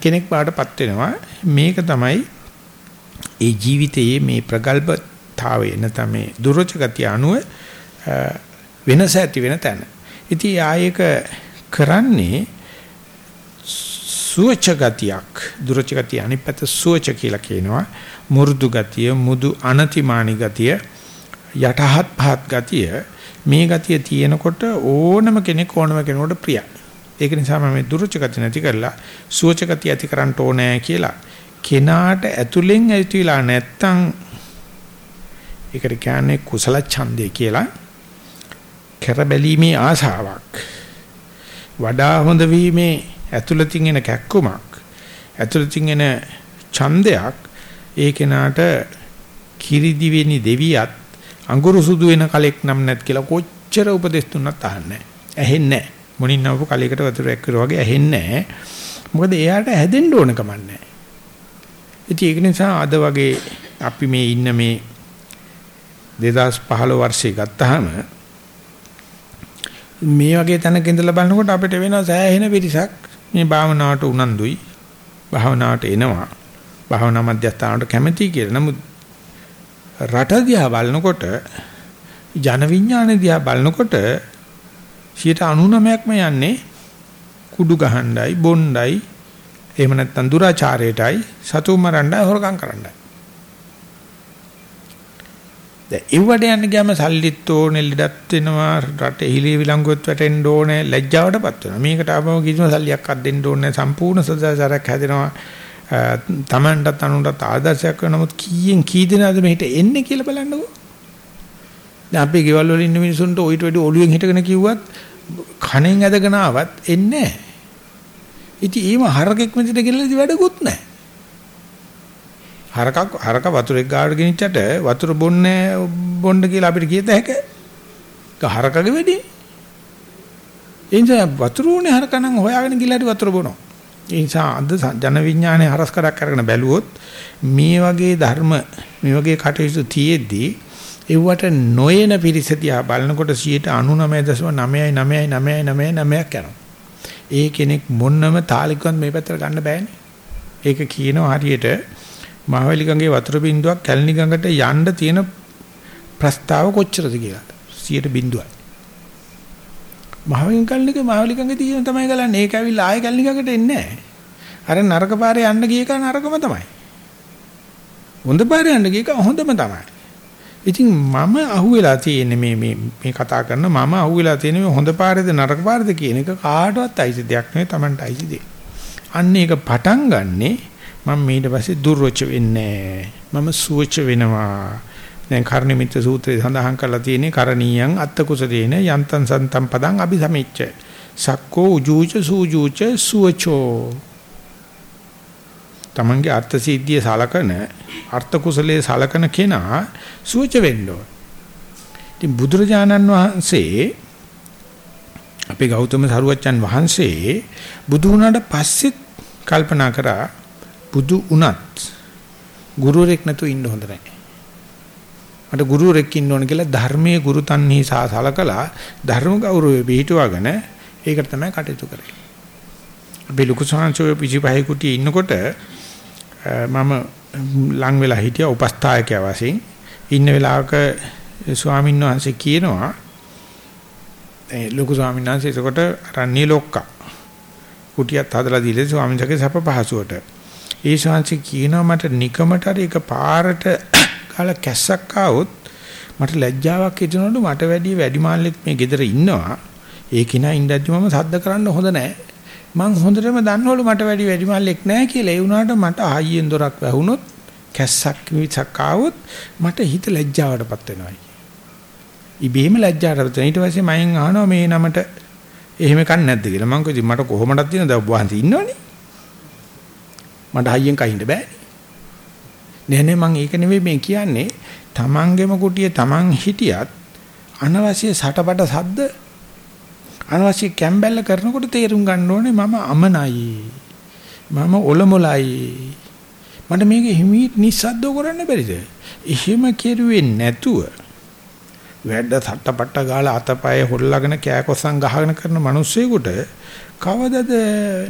කෙනෙක් බාටපත් වෙනවා මේක තමයි ඒ ජීවිතයේ මේ ප්‍රගල්භතාවය නැත්නම් මේ දුරච ගතිය අනුව වෙනස ඇති වෙන තැන. ඉතින් ආයක කරන්නේ සුවච ගතියක්. දුරච ගතිය අනිත් පැත්ත සුවච කියලා කියනවා. මුරුදු ගතිය මුදු අනතිමානි ගතිය යටහත් පහත් ගතිය මේ ගතිය තියෙනකොට ඕනම කෙනෙක් ඕනම කෙනෙකුට ප්‍රියයි. ඒක නිසා මම මේ දුරච ගතිය නැති කරලා සුවච ගතිය ඇති කරන්න ඕනේ කියලා කෙනාට ඇතුලෙන් ඇතිලා නැත්තම් ඒකට කියන්නේ කුසල ඡන්දය කියලා කරබැලීමේ ආසාවක්. වඩා හොඳ වීමේ ඇතුළතින් එන කැක්කුමක් ඇතුළතින් එන ඡන්දයක් ඒ කෙනාට කිරිදි වෙනි දෙවියත් අඟුරු සුදු වෙන කලෙක් නම් නැත් කියලා කොච්චර උපදෙස් දුන්නත් අහන්නේ ඇහෙන්නේ මොනින් නවපු කලයකට වතුර එක්කර වගේ ඇහෙන්නේ මොකද එයාට හැදෙන්න ඕන කමක් නැහැ. ඉතින් ඒක නිසා අද වගේ අපි මේ ඉන්න මේ 2015 වර්ෂේ ගත්තාම මේ වගේ තැනක ඉඳලා බලනකොට අපිට වෙන සෑහෙන පිරිසක් මේ භාවනාවට උනන්දුයි භාවනාවට එනවා භාවනා මධ්‍යස්ථානට කැමැති කියලා. නමුත් රට දිහා බලනකොට ජන විඥාන දිහා බලනකොට 99%ක්ම යන්නේ කුඩු ගහණ්ඩයි බොණ්ඩයි එහෙම නැත්නම් දුරාචාරයටයි සතු මරණ්ඩයි හොරකම් කරන්නයි. දැන් ඉවඩ යන්න ගියාම සල්ලිත් ඕනේ ලෙඩත් වෙනවා රට එහිලි විලංගුවත් වැටෙන්න ඕනේ ලැජ්ජාවටපත් වෙනවා. මේකට ආවම කිසිම සල්ලියක් අත් දෙන්න ඕනේ සම්පූර්ණ සදාචාරයක් හැදෙනවා. තමන්ටත් අනුන්ටත් ආදර්ශයක් වෙන නමුත් කීයෙන් කී දෙනාද මෙහෙට එන්නේ කියලා බලන්නකෝ. දැන් අපි ගෙවල් වල ඉන්න මිනිසුන්ට ඔయిత වැඩි ඔළුවෙන් හිටගෙන කිව්වත් කණෙන් ඇදගෙන ආවත් එන්නේ නැහැ. ඉතින් ඊම හරකෙක් මෙතන ගෙනලා වැඩකුත් නැහැ. හරකක් හරක වතුරෙක් ගාවට ගෙනිච්චට වතුර බොන්නේ බොන්න කියලා අපිට කියත හැක. ඒක හරකගේ වැඩි. ඒ නිසා වතුර උනේ හරකනම් හොයාගෙන ගිහලා හරි වතුර බොනවා. ඒ නිසා අද ජන විඥානයේ හරස් කරක් අරගෙන බැලුවොත් මේ වගේ ධර්ම මේ වගේ කටයුතු තියේදී ඒවට නොයන පිරිසතියා බලනකොට 99.99999ක් යනවා. ඒ කෙනෙක් මොන්නම තාලිකවත් මේ පැත්තට ගන්න බෑනේ. ඒක කියනවා හරියට මහවැලි ගඟේ වතුර බින්දුවක් කැලණි ගඟට යන්න තියෙන ප්‍රස්තාව කොච්චරද කියලා 100ට බින්දුවයි. මහවැලි කැලණික මහවැලි ගඟේ තියෙන තමයි ගලන්නේ. ඒක ඇවිල්ලා ආයෙ කැලණි ගඟට එන්නේ නැහැ. අර නරක පාරේ යන්න ගිය එක නරකම තමයි. හොඳ පාරේ යන්න ගිය එක හොඳම තමයි. ඉතින් මම අහුවෙලා තියෙන්නේ මේ මේ මේ කතා කරන මම අහුවෙලා තියෙන්නේ මේ හොඳ පාරේද නරක පාරේද කියන එක කාටවත් අයිති දෙයක් නෙවෙයි Tamanට අයිති දෙයක්. අන්න ඒක පටන් ගන්නේ මම ඊට පස්සේ දුර්වච වෙන්නේ මම සුවච වෙනවා. දැන් කර්ණමිත සූත්‍රයේ සඳහන් කරලා තියෙන්නේ කරණීයං අත්ත කුසදේන යන්තං සන්තම් පදං අபிසමෙච්ච සක්කෝ උජූච සූජූච සුවචෝ. තමන්ගේ අර්ථ සිද්ධිය සලකන අර්ථ කුසලයේ සලකන කෙනා සුවච වෙන්න ඕන. ඉතින් බුදුරජාණන් වහන්සේ අපේ ගෞතම සරුවච්චන් වහන්සේ බුදු වුණාට පස්සෙත් කල්පනා කරා බුදු උනත් ගුරුවරෙක් නැතුව ඉන්න හොඳ නැහැ. මට ගුරුවරෙක් ඉන්න ඕන කියලා ධර්මයේ ගුරු තන්හි සාසලකලා ධර්ම ගෞරවය පිළිටුවගෙන ඒකට තමයි කටයුතු කරේ. අපි ලොකු සංසෝය පිටිපහේ කුටියේ ඉන්නකොට මම ලං වෙලා හිටියා උපස්ථායකයා වශයෙන් ඉන්න වෙලාවක ස්වාමීන් වහන්සේ කියනවා ඒ ලොකු ස්වාමීන් වහන්සේ එතකොට රන්නේ ලොක්කා කුටියත් හදලා දීලා ස්වාමීන් වහන්සේගේ සප පහසුවට ඒ ශාන්සි කියනවා මට නිකමට හරි එක පාරට කාල කැස්සක් ආවොත් මට ලැජ්ජාවක් හිතෙනවලු මට වැඩි වැඩි මාල්ලෙක් මේ ගෙදර ඉන්නවා. ඒ කිනා ඉඳද්දි මම සද්ද කරන්න හොඳ නැහැ මං හොඳටම දන්නවලු මට වැඩි වැඩි මාල්ලෙක් නැහැ කියලා. ඒ වුණාට මට ආයියෙන් දොරක් වැහුනොත් කැස්සක් විසක් ආවොත් මට හිත ලැජ්ජාවටපත් වෙනවා. ඉබේම ලැජ්ජාවටපත් වෙනවා. ඊට පස්සේ මයෙන් අහනවා මේ නමට එහෙම කන්නේ නැද්ද කියලා. මං කිව්වා මට කොහොමදක් තියෙනවද? ඔබ වහන්සේ ඉන්නවනේ. මට හයියෙන් කහින්න බෑ. නෑ නෑ මම ඒක නෙවෙයි මේ කියන්නේ. තමන්ගේම කුටියේ තමන් හිටියත් අනවශ්‍ය සටපට සද්ද අනවශ්‍ය කැම්බැල්ල කරනකොට තේරුම් ගන්න ඕනේ මම අමනයි. මම ඔලොමලයි. මට මේක හිමීට නිස්සද්දව කරන්න බැරිද? එහෙම කෙරුවේ නැතුව වැඩ සට්ටපට්ට ගාලා අතපය හොල්ලාගෙන කෑකොස්සන් ගහගෙන කරන මිනිස්සෙකුට කවදද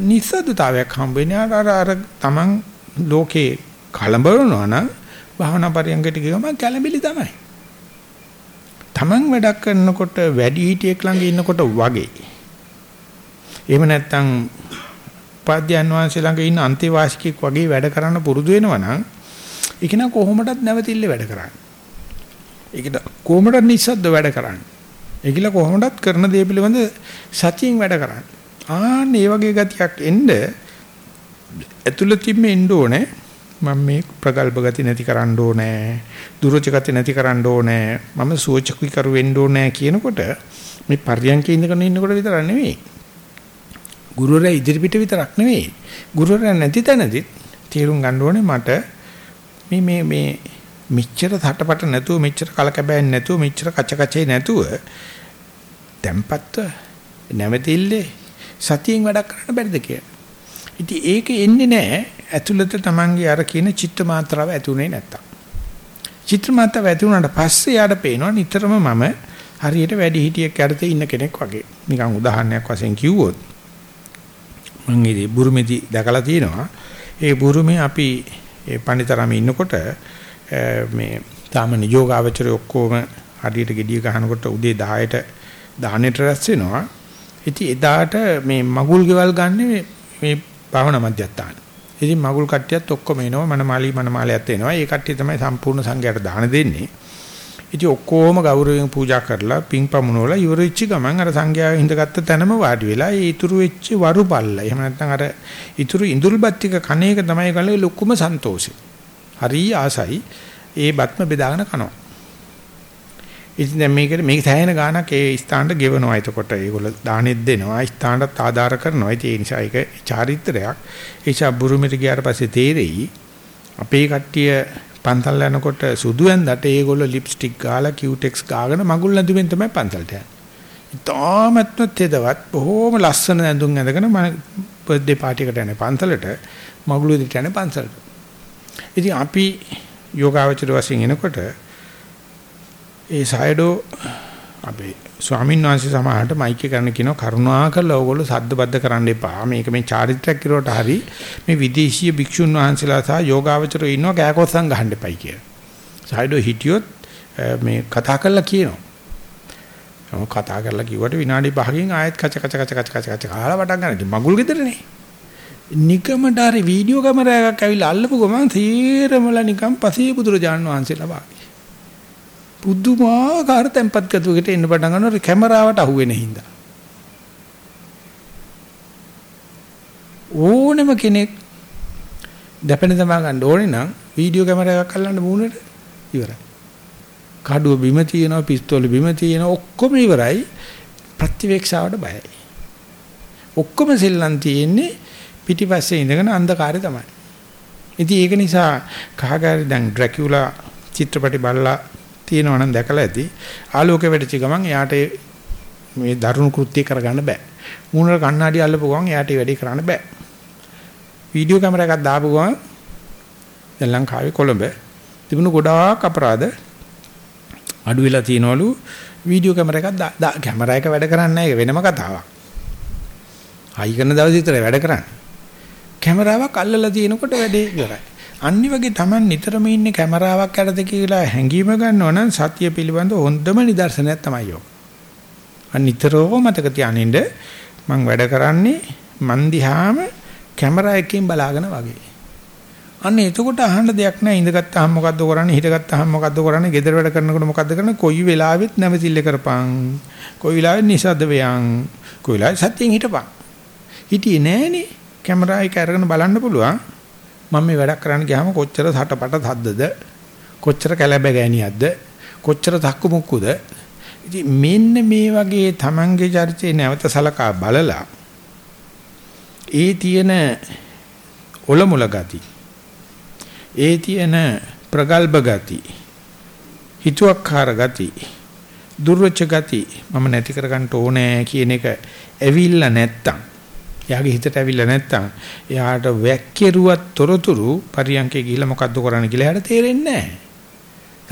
නිස්සද්දතාවයක් හම්බෙන්නේ අර අර තමන් ලෝකේ කලබලනවා නම් භාවනා පරියන්කට ගියම කැළඹිලි තමයි. තමන් වැඩක් කරනකොට වැඩි හිටියෙක් ළඟ ඉන්නකොට වගේ. එහෙම නැත්නම් උපාධ්‍යයන් වහන්සේ ළඟ ඉන්න අන්තිවාසිකෙක් වගේ වැඩ කරන්න පුරුදු වෙනවා නම් ඒක න කොහොමදත් නැවතිල්ල වැඩ කරන්නේ. ඒකට කොහොමදත් නිස්සද්ද වැඩ කරන්නේ. ඒකිල කොහොමදත් කරන දේ පිළිබඳ සතියෙන් වැඩ කරන්නේ. ආන්න මේ වගේ ගතියක් එන්න ඇතුළතින්ම එන්න ඕනේ. මම මේ ප්‍රගල්භ ගති නැති කරන්න ඕනේ. දුරච ගති නැති කරන්න ඕනේ. මම සුවචකුයි කරු වෙන්න ඕනේ කියනකොට මේ පර්යන්කේ ඉඳගෙන ඉන්නකොට විතරක් නෙවෙයි. ගුරුවරයා ඉදිරිපිට විතරක් නෙවෙයි. ගුරුවරයා නැති තැනදිත් තීරුම් ගන්න ඕනේ මට මේ මේ මේ මෙච්චර තටපට නැතුව මෙච්චර කලකබෑන් නැතුව මෙච්චර කච කචේ නැතුව tempatව නැවතිල්ලේ සතියෙන් වැඩක් කරන්න බැරිද කියලා. ඉතින් ඒක එන්නේ නැහැ ඇතුළත Tamange අර කියන චිත්ත මාත්‍රාව ඇතුුනේ නැත්තම්. චිත්ත මාත්‍රාව ඇති වුණාට පස්සේ යාට පේනවා නිතරම මම හරියට වැඩි හිටියෙක් යටතේ ඉන්න කෙනෙක් වගේ. නිකන් උදාහරණයක් වශයෙන් කිව්වොත් මම ඉතින් බුරුමේදී දැකලා තියෙනවා. ඒ බුරුමේ අපි ඒ පණිතරම ඉන්නකොට මේ සාමාන්‍ය යෝගාවචරය ඔක්කොම හරියට gediya ගහනකොට උදේ 10ට දානෙට රැස් වෙනවා. ඉතින් එදාට මේ මගුල් ගෙවල් ගන්න මේ භාවනා මධ්‍යස්ථාන. ඉතින් මගුල් කට්ටියත් ඔක්කොම එනවා මනමාලි මනමාලයත් එනවා. ඒ කට්ටිය තමයි සම්පූර්ණ සංඝයාට දාන දෙන්නේ. ඉතින් ඔක්කොම ගෞරවයෙන් පූජා කරලා පින්පමුණවල ඉවරෙච්ච ගමන් අර සංඝයා හිඳගත්ත තැනම වාඩි වෙලා ඒ ඉතුරු වෙච්ච වරු පල්ල. එහෙම නැත්නම් අර ඉතුරු ඉඳුල්පත් ටික කණේක තමයි ගලේ ලොකුම සන්තෝෂේ. හරි ආසයි ඒ බත්ම බෙදාගෙන කනවා. ඉතින් දැන් මේකට මේක සෑහෙන ගාණක් ඒ ස්ථානට ගෙවනවා. එතකොට ඒගොල්ලෝ දානෙත් දෙනවා. ස්ථානටත් ආධාර කරනවා. ඉතින් ඒ නිසා ඒක චාරිත්‍රයක්. ඒ නිසා බුරුමිට ගියාට පස්සේ තේරෙයි අපේ කට්ටිය පන්සල් යනකොට සුදු ඇඳට ඒගොල්ලෝ ලිප්ස්ටික් ගාලා කියුටෙක්ස් ගාගෙන මගුල් නැඳුමින් තමයි පන්සල්ට යන්නේ. ඉතාමත්ම තෙදවත් බොහොම ලස්සන ඇඳුම් ඇඳගෙන මම බර්ත්ඩේ පාටි එකට යන්නේ පන්සලට මගුල් දෙට යන්නේ පන්සලට. ඉතින් අපි යෝගාවචර වශයෙන් එනකොට ඒ සයඩෝ අපේ ස්වාමීන් වහන්සේ සමහරට මයික් එක කරන කියනවා කරුණාකරලා ඕගොල්ලෝ සද්ද බද්ද කරන්න එපා. මේක මේ චාරිත්‍රාක් කිරුවට හරි මේ විදේශීය භික්ෂුන් වහන්සේලා සහ යෝගාවචරෝ ඉන්නවා කෑකොස්සන් ගහන්න එපයි කියලා. සයඩෝ හිටියොත් මේ කතා කරලා කියනවා. මම කතා කරලා කිව්වට විනාඩි 5කින් ආයෙත් කච කච කච කච කච කච කාලා වටන් ගන්න. මගුල් ගෙදරනේ. නිකමට හරි වීඩියෝ කැමරා එකක් ඇවිල්ලා අල්ලපු ගමන් තීරමලා නිකන් පසේ බුදුරජාණන් වහන්සේලා වාගේ. පුදුමාකාර tempat ගතුවකට එන්න පටන් ගන්නවා කැමරාවට අහුවෙන හින්දා. ඕනෙම කෙනෙක් දැපෙන තමා ගන්න ඕනේ නම් වීඩියෝ කැමරා එකක් අල්ලන්න මූණට ඉවරයි. කඩුව බිම තියෙනවා පිස්තෝල බිම තියෙනවා ඔක්කොම ඉවරයි ප්‍රතිවේක්ෂාවට බයයි. ඔක්කොම සෙල්ලම් තියෙන්නේ පිටිපස්සේ ඉඳගෙන අන්ධකාරය තමයි. ඉතින් ඒක නිසා කහගාරි දැන් ඩ්‍රැකියුලා චිත්‍රපටි බලලා තියෙනවා නම් දැකලා ඇති. ආලෝකය වෙඩිච්ච ගමන් එයාට මේ දරුණු කෘත්‍ය කරගන්න බෑ. මූණට කණ්ණාඩි අල්ලපු ගමන් එයාට වැඩි කරන්න බෑ. වීඩියෝ කැමරා එකක් දාපු ගමන් දැන් ලංකාවේ කොළඹ තිබුණු ගොඩාක් අපරාධ අඩු වෙලා තියනවලු වීඩියෝ කැමරා එකක් දා කැමරා එක වැඩ කරන්නේ නැහැ වෙනම කතාවක්. හයි කරන දවස් විතර වැඩ කරන්නේ. කැමරාවක් අල්ලලා තියෙනකොට වැඩේ ඉවරයි. අනිත් වගේ Taman නිතරම ඉන්නේ කැමරාවක් යටතේ කියලා හැංගීම ගන්නවා නම් සතිය පිළිබඳ හොඳම නිදර්ශනයක් තමයි යෝ. අනිත් නිතරම මතක තියානින්න මම වැඩ කරන්නේ මන් දිහාම කැමරා එකකින් බලාගෙන වගේ. අන්න එතකොට අහන්න දෙයක් නැහැ. ඉඳගත්තාම මොකද්ද කරන්නේ? හිටගත්තාම මොකද්ද කරන්නේ? ගෙදර වැඩ කරනකොට මොකද්ද කරන්නේ? කොයි වෙලාවෙත් නැවතිල්ල කරපන්. කොයි වෙලාවෙත් නිසද්ද වෙයන්. කොයි වෙලාවෙත් සත්‍යයෙන් හිටපන්. හිටියේ නෑනේ. කැමරා එක අරගෙන බලන්න පුළුවන්. මම මේ වැඩක් කරන්න ගියාම කොච්චර සටපට සද්දද? කොච්චර කැලැබ ගෑනියක්ද කොච්චර තක්කු මුක්කුද? ඉතින් මෙන්න මේ වගේ Tamange චරිතේ නැවත සලකා බලලා ඒ තියෙන ඔලමුල ගති ඒ තියෙන ප්‍රගල්භ ගති හිතුවක්කාර ගති දුර්වච ගති මම නැති කරගන්න ඕනේ කියන එක ඇවිල්ලා නැත්තම් එයාගේ හිතට ඇවිල්ලා නැත්තම් එයාට වැක්කිරුවත් තොරතුරු පරියන්කේ ගිහිල්ලා මොකද්ද කරන්න කියලා එයාට තේරෙන්නේ නැහැ.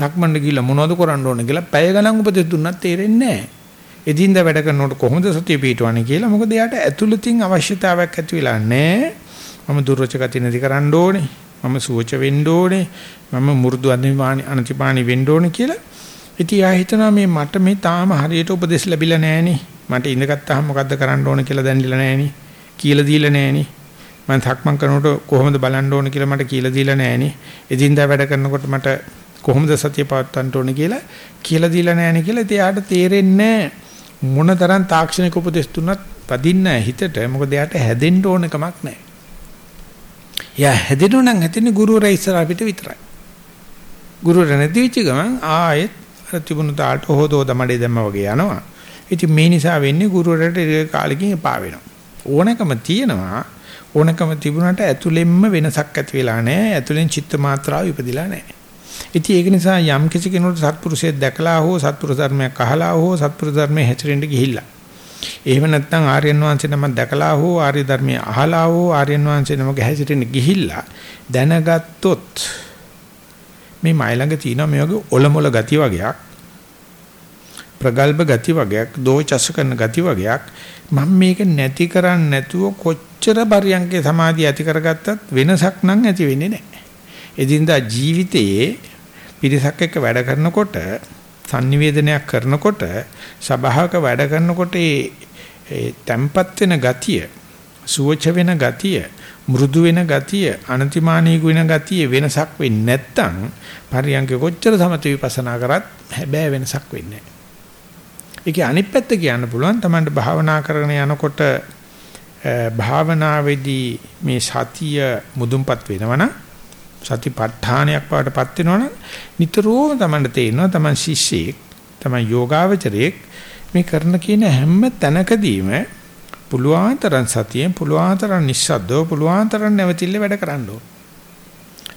සක්මන්ඩ ගිහිල්ලා මොනවද කරන්න ඕන කියලා පැය ගණන් උපදෙස් දුන්නත් තේරෙන්නේ නැහැ. එදින්දා වැඩ කරනකොට කොහොමද සතිය පිටවන්නේ කියලා මොකද එයාට ඇතුළතින් අවශ්‍යතාවයක් ඇති වෙලා නැහැ. මම දුර්වච ගති නැති කරන්න ඕනේ. මම සුවච වෙන්න ඕනේ. මම මු르දු අනිමානි අනතිපානි වෙන්න ඕනේ කියලා. ඉතින් ආ හිතනවා මේ මට මේ තාම හරියට උපදෙස් ලැබිලා නැහෙනේ. මට ඉඳගත්තාම මොකද්ද කරන්න ඕන කියලා දැනලිලා නැහෙනේ. කියලා දීලා නැහෙනේ. මම සක්මන් කරනකොට කොහොමද බලන්න ඕන කියලා මට කියලා දීලා නැහෙනේ. එදින්දා වැඩ කරනකොට මට කොහොමද සතිය පවත්වන්න ඕන කියලා කියලා දීලා නැහෙනේ කියලා ඉතින් යාට තේරෙන්නේ මොනතරම් තාක්ෂණික උපදෙස් දුන්නත් පදින්න හිතට මොකද යාට හැදෙන්න ඕන කමක් නැහැ. එයා හැදෙනු නම් හැදෙන්නේ ගුරුවරයා ඉස්සරහ පිට විතරයි. ගුරුවරයා නැති වෙච්ච ගමන් ආයෙත් අර තිබුණු තාලට හොදෝ දමඩේ දැම්ම වගේ යනවා. ඉතින් මේ නිසා වෙන්නේ ගුරුවරයාට කාලෙකින් එපා වෙනවා. ඕනකම තියෙනවා ඕනකම තිබුණාට ඇතුළෙන්ම වෙනසක් ඇති වෙලා නැහැ. ඇතුළෙන් චිත්ත මාත්‍රාව ඉපදිලා නැහැ. ඉතින් ඒක නිසා යම් කිසි කෙනෙකුට සත්පුරුෂයෙක් දැකලා හෝ සත්පුරුෂ ධර්මයක් අහලා හෝ සත්පුරුෂ ධර්මයේ හැසිරෙන්න ගිහිල්ලා. එහෙම නැත්නම් ආර්යයන් වහන්සේ නමක් දැකලා හෝ ආර්ය ධර්මයේ අහලා හෝ ආර්යයන් වහන්සේ නමක හැසිරෙන්න ගිහිල්ලා දැනගත්තොත් මේ මයිලඟ තියෙන මේ වගේ ඔලොමොල ගති වගේක් ප්‍රගල්භ ගති වගේක් දෝචස කරන ගති වගේක් මම මේක නැති කරන්නේ නැතුව කොච්චර පරියන්කේ සමාධිය ඇති කරගත්තත් වෙනසක් නම් ඇති වෙන්නේ නැහැ. එදින්දා ජීවිතයේ පිරිසක් එක්ක වැඩ කරනකොට sannivedanayak කරනකොට සබහාක වැඩ කරනකොට ඒ තැම්පත් වෙන ගතිය සුවච වෙන ගතිය මෘදු වෙන ගතිය අනතිමානී වෙන ගතිය වෙනසක් වෙන්නේ නැත්නම් පරියන්ක කොච්චර සමත විපස්සනා කරත් හැබෑ වෙනසක් වෙන්නේ නැහැ. ඒකේ අනිත් පැත්ත කියන්න පුළුවන් Tamanට භාවනා කරගෙන යනකොට භාවනාවේදී මේ සතිය මුදුන්පත් වෙනවනම් සතිපට්ඨානයක් වඩටපත් වෙනවනම් නිතරම Tamanට තේරෙනවා Taman ශිෂ්‍යෙක් Taman යෝගාවචරයෙක් මේ කරන කියන හැම තැනකදීම පුළුවන්තරන් සතියෙන් පුළුවන්තරන් නිස්සද්දව පුළුවන්තරන් නැවතිල්ල වැඩ කරන්න ඕන.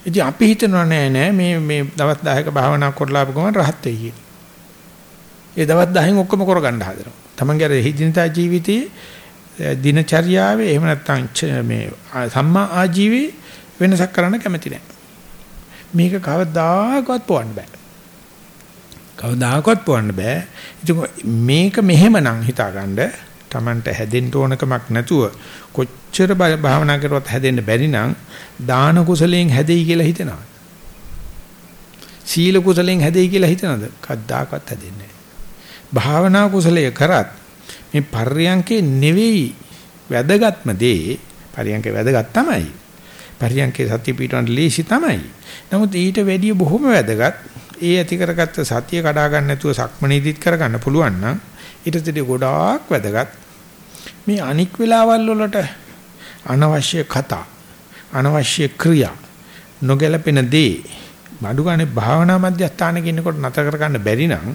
ඉතින් අපි හිතනවා නෑ නෑ මේ මේ දවස් 10ක භාවනා කරලා ආපු ගමන් රහත් වෙයි කියලා. ඒ දවස් 10න් ඔක්කොම කරගන්න හදනවා. තමන්ගේ අර හිදිනතා ජීවිතයේ දිනචර්යාවේ එහෙම නැත්නම් මේ සම්මා ආජීවයේ වෙනසක් කරන්න කැමති නැහැ. මේක කවදාකවත් පොවන්න බෑ. කවදාකවත් පොවන්න බෑ. ඉතින් මේක මෙහෙමනම් හිතාගන්න Tamanට හැදෙන්න ඕනකමක් නැතුව කොච්චර භාවනා කරුවත් හැදෙන්න බැරි නම් දාන කුසලයෙන් හැදෙයි කියලා හිතනවා. සීල කුසලයෙන් හැදෙයි කියලා හිතනද? කවදාකවත් හැදෙන්නේ භාවනා කුසලයේ කරත් මේ පර්යංකේ නෙවෙයි වැදගත්ම දේ පර්යංකේ වැදගත් තමයි. පර්යංකේ සත්‍ය පිටවන්න ලේසි තමයි. නමුත් ඊට වැඩිය බොහොම වැදගත් ඒ ඇති කරගත්ත සතිය කඩා ගන්න නැතුව සක්මනීදිත් කරගන්න පුළුවන් නම් ඊටදී ගොඩාක් වැදගත් මේ අනික් වෙලාවල් වලට අනවශ්‍ය කතා අනවශ්‍ය ක්‍රියා නොගැලපෙන දේ මඩු ගානේ භාවනා මධ්‍යස්ථානක ඉන්නකොට නතර කරගන්න බැරි නම්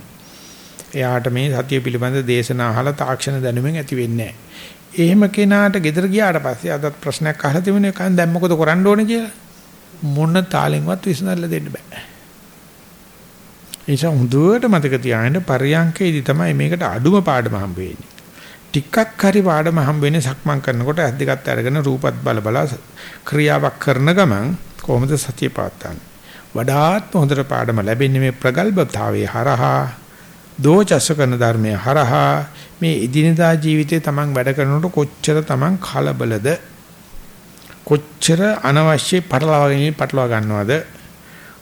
එයාට මේ සතිය පිළිබඳ දේශනා අහලා තාක්ෂණ දැනුමෙන් ඇති වෙන්නේ එහෙම කෙනාට ගෙදර ගියාට පස්සේ අදත් ප්‍රශ්නයක් අහලා තිබුණේ කන් දැන් මොකද කරන්න ඕනේ කියලා මොන තාලෙන්වත් විසඳලා දෙන්න බෑ. ඒ නිසා හොඳට මතක තියාගන්න පරියංකේදී තමයි මේකට අඩුම පාඩම හම්බ වෙන්නේ. ටිකක් හරි පාඩම හම්බ වෙන්නේ සක්මන් කරනකොට ඇස් දෙකත් අරගෙන රූපත් බල බල ක්‍රියාවක් කරන ගමන් කොහොමද සතිය පවත්වන්නේ. වඩාත් හොඳට පාඩම ලැබෙන්නේ මේ ප්‍රගල්භතාවයේ හරහා දෝචස කරන ධර්මයේ හරහා මේ ඉදිනදා ජීවිතේ තමන් වැඩ කරනකොට කොච්චර තමන් කලබලද? කොච්චර අනවශ්‍ය පටලවාගෙන පටලවා ගන්නවද?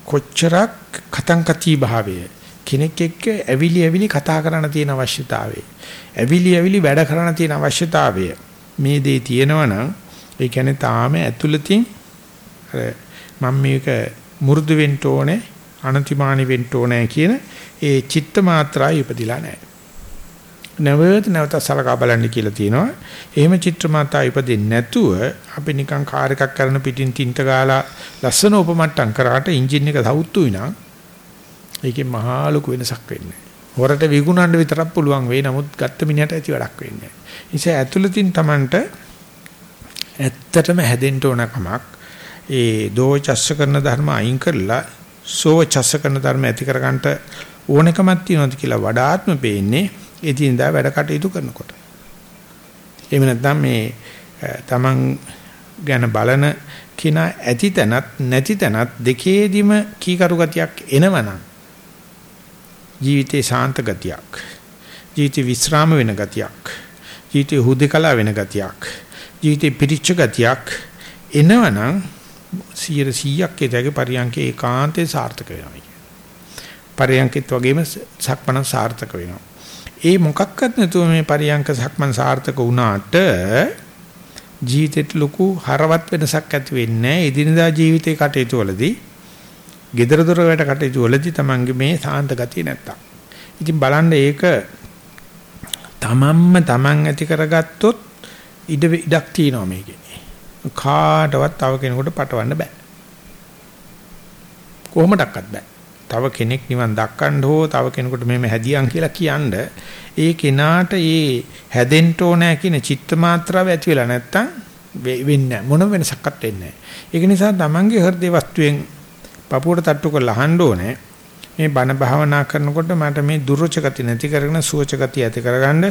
කොච්චරක් කතංකති භාවය? කෙනෙක් එක්ක ඇවිලි ඇවිලි කතා කරන්න තියෙන අවශ්‍යතාවය. ඇවිලි ඇවිලි වැඩ කරන්න තියෙන අවශ්‍යතාවය. මේ දේ තියෙනවනම් ඒ කියන්නේ තාම ඇතුළතින් මම මේක මු르දු වෙන්න ඕනේ. අනතිමානි වෙන්න ඕනේ කියන ඒ චිත්ත මාත්‍රා ඉපදිලා නැහැ. නැවත නැවත සලකා බලන්න කියලා තියෙනවා. එහෙම චිත්‍ර මාත්‍රා ඉපදෙන්නේ නැතුව අපි නිකන් කාර් එකක් කරන පිටින් තින්ත ගාලා ලස්සන උපමට්ටම් කරාට එන්ජින් එක සවුත්තුයි නම් ඒකේ මහා ලොකු වෙනසක් වෙන්නේ හොරට විගුණන්න විතරක් පුළුවන් වෙයි. නමුත් ගත්ත මිනිහට ඇති වැඩක් වෙන්නේ නැහැ. නිසා ඇතුළතින් Tamanට ඇත්තටම හැදෙන්න ඕන කමක් ඒ දෝචස්ස කරන ධර්ම අයින් කරලා සෝචස්ස කරන ධර්ම ඇති කරගන්නට ඕනකමක් තියෙනවද කියලා වඩාත්ම පේන්නේ එදිනදා වැඩ කටයුතු කරනකොට. එහෙම නැත්නම් මේ Taman ගැන බලන කිනා ඇති තැනත් නැති තැනත් දෙකේදිම කීකරු ගතියක් එනවනම් ජීවිතේ ශාන්ත ගතියක්. ජීවිතේ විස්රාම වෙන ගතියක්. ජීවිතේ හුදකලා වෙන ගතියක්. ජීවිතේ පිරිච්ච ගතියක් එනවනම් 100ක් ඒතගේ පරියන්කේ ඒකාන්තේ සාර්ථක වෙනවා. පරියන්කෙත් වගේම සක්මන සාර්ථක වෙනවා. ඒ මොකක්වත් නැතුව මේ පරියන්ක සක්මන් සාර්ථක වුණාට ජීවිතේට ලොකු හරවත් වෙනසක් ඇති වෙන්නේ නැහැ. එදිනදා ජීවිතේ කටයුතු වලදී, gedara dora වැඩ කටයුතු වලදී Tamange මේ සාන්ත ගතිය නැත්තම්. ඉතින් බලන්න ඒක තමන්ම තමන් ඇති කරගත්තොත් ඉඩ ඉඩක් තියෙනවා මේකේ. කාටවත් තව කෙනෙකුට පටවන්න බෑ. කොහොමඩක්වත් බෑ. තව කෙනෙක් නිවන් දක්කන්න හෝ තව කෙනෙකුට මෙහෙම හැදියන් කියලා කියන්න ඒ කෙනාට ඒ හැදෙන්න ඕනෑ කියන චිත්ත මාත්‍රාව ඇති වෙලා නැත්තම් වෙන්නේ මොන වෙනසක්වත් වෙන්නේ නැහැ. ඒක නිසා තමන්ගේ හෘදේ වස්තුවෙන් පපුවට තට්ටු කරලා අහන්න ඕනේ. මේ බණ භාවනා කරනකොට මට මේ දුර්ච ගති නැති කරගෙන සුවච ගති ඇති කරගන්න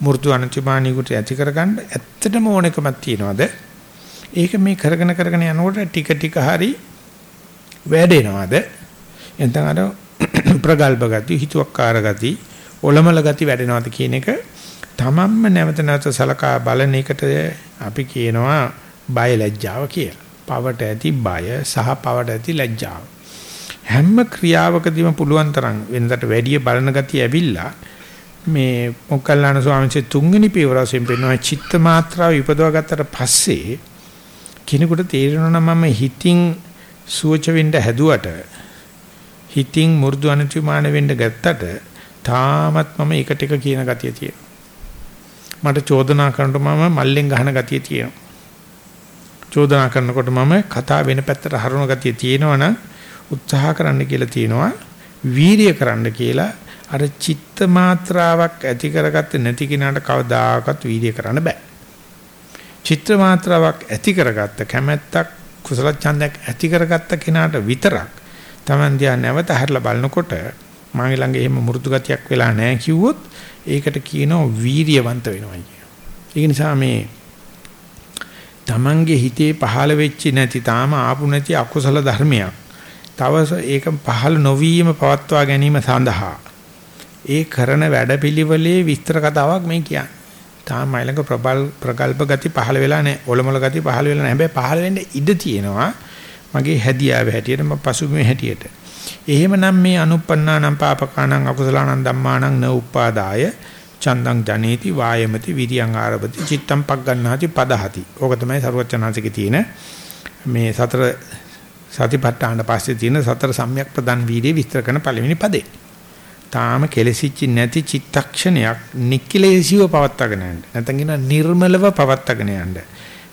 මෘදු අනතිමානීකට ඇති කරගන්න ඇත්තටම ඕනෙකමක් තියනවාද ඒක මේ කරගෙන කරගෙන යනකොට ටික ටික හරි වැඩෙනවද එතන අර ප්‍රගල්භ ගති හිතුවක්කාර ගති ඔලමල ගති වැඩෙනවද කියන එක තමන්ම නැවත නැවත සලකා බලන එකට අපි කියනවා බය ලැජ්ජාව කියලා. පවට ඇති බය සහ පවට ඇති ලැජ්ජාව. හැම ක්‍රියාවකදීම පුළුවන් තරම් වෙනදට වැඩි බලන ගතිය ඇවිල්ලා මේ මොකල්ලාන ස්වාමීන් වහන්සේ තුන්වෙනි පියවරෙන් පෙන්වන චිත්ත මාත්‍රාව ඉපදවා ගත්තට පස්සේ කෙනෙකුට තේරෙනවා නම් මම හිතින් සුවච වෙන්න හැදුවට හිතින් මු르දු අනුචුමාන වෙන්න ගත්තට තාමත් මම එකට එක කියන ගතිය තියෙනවා. මට චෝදනා කරනකොට මම මල්ලෙන් ගහන ගතිය තියෙනවා. චෝදනා කරනකොට මම කතා වෙන පැත්තට හරවන ගතිය තියෙනවනම් උත්සාහ කරන්න කියලා තියෙනවා. වීරිය කරන්න කියලා අර චිත්ත මාත්‍රාවක් ඇති කරගත්තේ නැති කෙනාට කවදාකවත් වීරිය කරන්න බෑ. චිත්‍ර මාත්‍රාවක් ඇති කරගත්ත කැමැත්තක් කුසල ඡන්දයක් ඇති කරගත්ත කෙනාට විතරක් Taman දිහා නැවත හැරලා බලනකොට මගේ ළඟ එහෙම මෘදු ගතියක් වෙලා නැහැ කිව්වොත් ඒකට කියනවා වීරියවන්ත වෙනවා කියන. ඒ නිසා මේ Tamange හිතේ පහළ වෙච්ච නැති තාම ආපු නැති අකුසල ධර්මයක්. තව ඒක පහළ නොවීම පවත්වා ගැනීම සඳහා ඒ කරන වැඩපිළිවෙලේ විස්තර කතාවක් මේ කියන්නේ. තාම මයිලඟ ප්‍රබල් ප්‍රගල්ප ගති පහළ වෙලා නැහැ. ඔලොමල ගති පහළ වෙලා නැහැ. හැබැයි පහළ වෙන්න ඉඩ තියෙනවා. මගේ හැදියාව හැටියට මම පසුබිම හැටියට. එහෙමනම් මේ අනුප්පන්නානම් පාපකානම් අකුසලානම් ධම්මානම් න උපාදාය චන්දං ජනේති වායමති විරියං ආරභති චිත්තම් පග්ගණ්ණාති පදහති. ඕක තමයි සරුවචනාංශිකේ තියෙන මේ සතර සතිපට්ඨාන පස්සේ තියෙන සතර සම්‍යක් ප්‍රදන් වීර්ය විස්තර කරන පළවෙනි පදේ. තාම කෙලසිච්ච නැති චිත්තක්ෂණයක් නික්කලේශීව පවත්වාගෙන යන්න. නැත්නම් කියන නිර්මලව පවත්වාගෙන යන්න.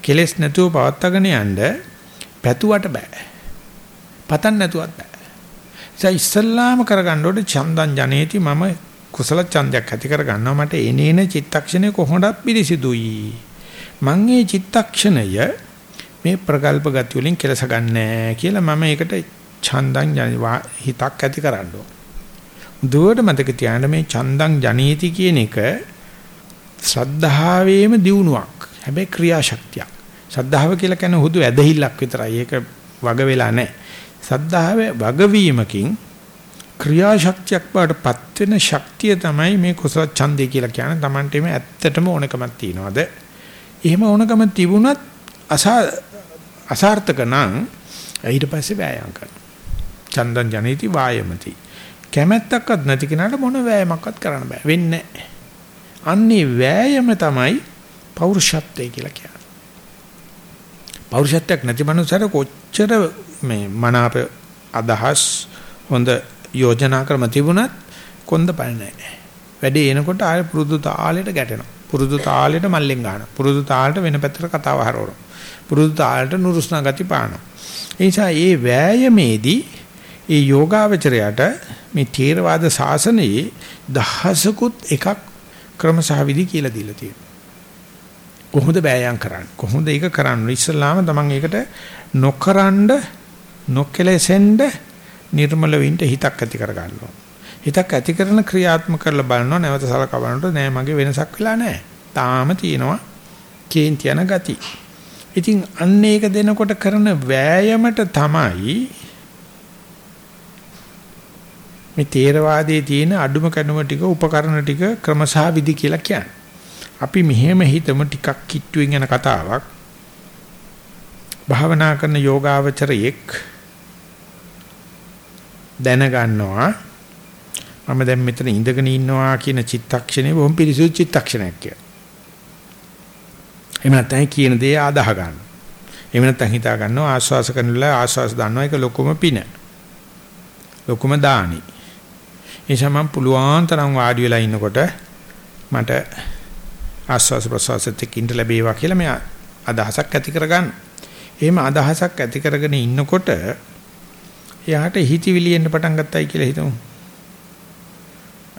කෙලස් නැතුව පවත්වාගෙන යන්න පැතුවට බෑ. පතන් නැතුවත් බෑ. ඒ ඉස්සල්ලාම කරගන්න ඕනේ චන්දං ජනේති මම කුසල ඡන්දයක් ඇති කරගන්නවා මට එනේන චිත්තක්ෂණය කොහොමදත් පිළිසිදුයි. මං මේ චිත්තක්ෂණය මේ ප්‍රකල්ප ගති වලින් කෙලස ගන්නෑ කියලා මම ඒකට ඡන්දං හිතක් ඇති කරන්න ඕන. දුවට මතක තියාගන්න මේ ඡන්දං ජනීති කියන එක ශ්‍රද්ධාවේම දියුණුවක්. හැබැයි ක්‍රියාශක්තියක්. ශ්‍රද්ධාව කියලා කියන්නේ හුදු ඇදහිල්ලක් විතරයි. ඒක වග වෙලා නැහැ. ශ්‍රද්ධාවේ වගවීමකින් ක්‍රියාශක්තියක් බවටපත් වෙන ශක්තිය තමයි මේ කුසල ඡන්දය කියලා කියන්නේ. Tamanටම ඇත්තටම ඕනකමක් තියනවාද? එහෙම ඕනකම තිබුණත් අසාර්ථක නම් ඊට පස්සේ වෑයම් කරනවා. චන්දන් ජනේති වායමති. කැමැත්තක්වත් නැති කෙනාට මොන වෑයමක්වත් කරන්න බෑ. වෙන්නේ අන්නේ වෑයම තමයි පෞරුෂත්වය කියලා කියන්නේ. පෞරුෂත්වයක් නැති මනුස්සයර කොච්චර මේ මනාප අදහස් හොඳ යෝජනා ක්‍රම තිබුණත් කොන්ද පණ නැහැ. වැඩේ එනකොට ආය පුරුදු තාලෙට ගැටෙනවා. පුරුදු තාලෙට මල්ලෙන් ගන්නවා. පුරුදු තාලෙට වෙන පැත්තට කතාව හරවනවා. පුරුදු තාලෙට නුරුස්නා ගති පානවා. ඒ නිසා මේ වෑයමේදී ඒ යෝගාවචරයට මේ ථේරවාද ශාසනයේ දහසකුත් එකක් ක්‍රමසහ විදි කියලා දීලා තියෙනවා. කොහොමද බෑයම් කරන්නේ? කොහොමද ඒක කරන්නේ? ඉස්සල්ලාම තමන් ඒකට නොකරනද නොකලෙසෙන්ද නිර්මල වෙන්න හිතක් ඇති කර ගන්නවා. හිතක් ඇති කරන ක්‍රියාත්මක කරලා බලනවා නැවත සලකා බලනකොට නෑ මගේ වෙනසක් වෙලා නෑ. තාම තියෙනවා කේන්ති යන ගති. ඉතින් අන්න ඒක දෙනකොට කරන වෑයමට තමයි මේ තේරවාදයේ තියෙන අඩුම කැඩුම ටික උපකරණ ටික ක්‍රමසහ විදි කියලා කියන්නේ. අපි මෙහෙම හිතමු ටිකක් කිට්ටුවෙන් යන කතාවක්. භාවනා කරන යෝගාවචරයෙක් දැනගන්නවා මම දැන් මෙතන ඉඳගෙන ඉන්නවා කියන චිත්තක්ෂණය බොහොම පිරිසුදු චිත්තක්ෂණයක් කියලා. එහෙම නැත්නම් කියන දේ ආදාහ ගන්න. එහෙම නැත්නම් හිතා ගන්නවා ආස්වාස කරනලා ආස්වාස දන්නවා ඒක ලොකුම පින. ලොකුම දානි. එනිසා මම පුළුවන් තරම් වාඩි වෙලා ඉන්නකොට මට ආස්වාස ප්‍රසවාසත් එක්ක ඉඳ ලැබේවා කියලා මේ අදහසක් ඇති කරගන්න. එහෙම අදහසක් ඇති කරගෙන ඉන්නකොට එයාට හිතවිලි එන්න පටන් ගත්තයි කියලා හිතමු.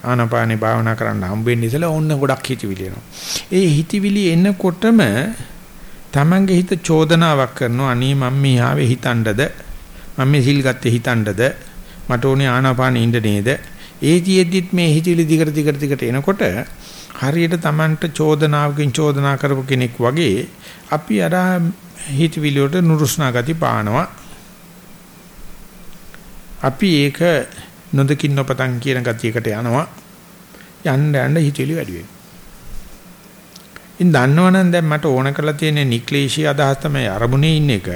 ආනාපානේ භාවනා කරන්න හම්බෙන්නේ ඉතලා ඕන්න ගොඩක් හිතවිලි එනවා. ඒ හිතවිලි එනකොටම Tamange හිත චෝදනාවක් කරනවා අනේ මම මේ ආවේ හිතණ්ඩද මම මේ සිල් ගත්තේ හිතණ්ඩද මට ඕනේ ආනාපානෙ ඉන්න නේද ඒ තියෙද්දිත් මේ හිතවිලි දිගට දිගට දිගට එනකොට හරියට Tamanට චෝදනාවකින් චෝදනා කරපු කෙනෙක් වගේ අපි අර හිතවිලි වලට නුරුස්නා ගති පානවා අපි ඒක නොදකින් නොපතන් කියන ගතියකට යනවා යන්න යන්න හිතවිලි වැඩි වෙනවා. ඉන් දන්නවනම් දැන් මට ඕන කරලා තියෙන නික්ලේශී අදහස් තමයි අරමුණේ ඉන්න එක.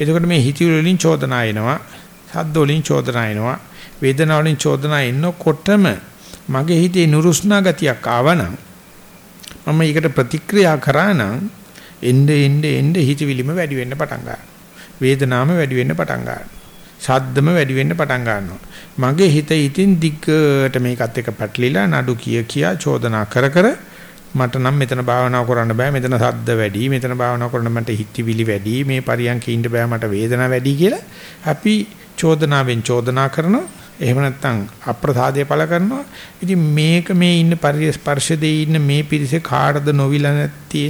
එතකොට මේ හිතවිලි වලින් චෝදනා එනවා, සද්ද වලින් චෝදනා එනවා, වේදනාව වලින් චෝදනා එනකොටම මගේ හිතේ නුරුස්නා ගතියක් ආවනම් මම ඒකට ප්‍රතික්‍රියා කරා නම් එnde එnde එnde හිතවිලිම වැඩි වෙන්න පටන් ගන්නවා. වේදනාවම වැඩි වෙන්න පටන් ගන්නවා. ශබ්දම වැඩි වෙන්න පටන් ගන්නවා. මගේ හිත ඉතින් දිග්ගට මේකත් එක්ක පැටලිලා නඩු කිය කියා චෝදනා කර කර මට නම් මෙතන භාවනා කරන්න බෑ මෙතන ශබ්ද වැඩි මෙතන භාවනා කරන්න මට හිතවිලි වැඩි මේ පරියන්කේ ඉන්න බෑ මට වේදනාව වැඩි කියලා අපි චෝදනාවෙන් චෝදනා කරනවා එහෙම නැත්නම් අප්‍රසාදය පළ කරනවා ඉතින් මේක මේ ඉන්න පරිස්පර්ශදී ඉන්න මේ පිරිසේ කාටද නොවිලා නැත්තේ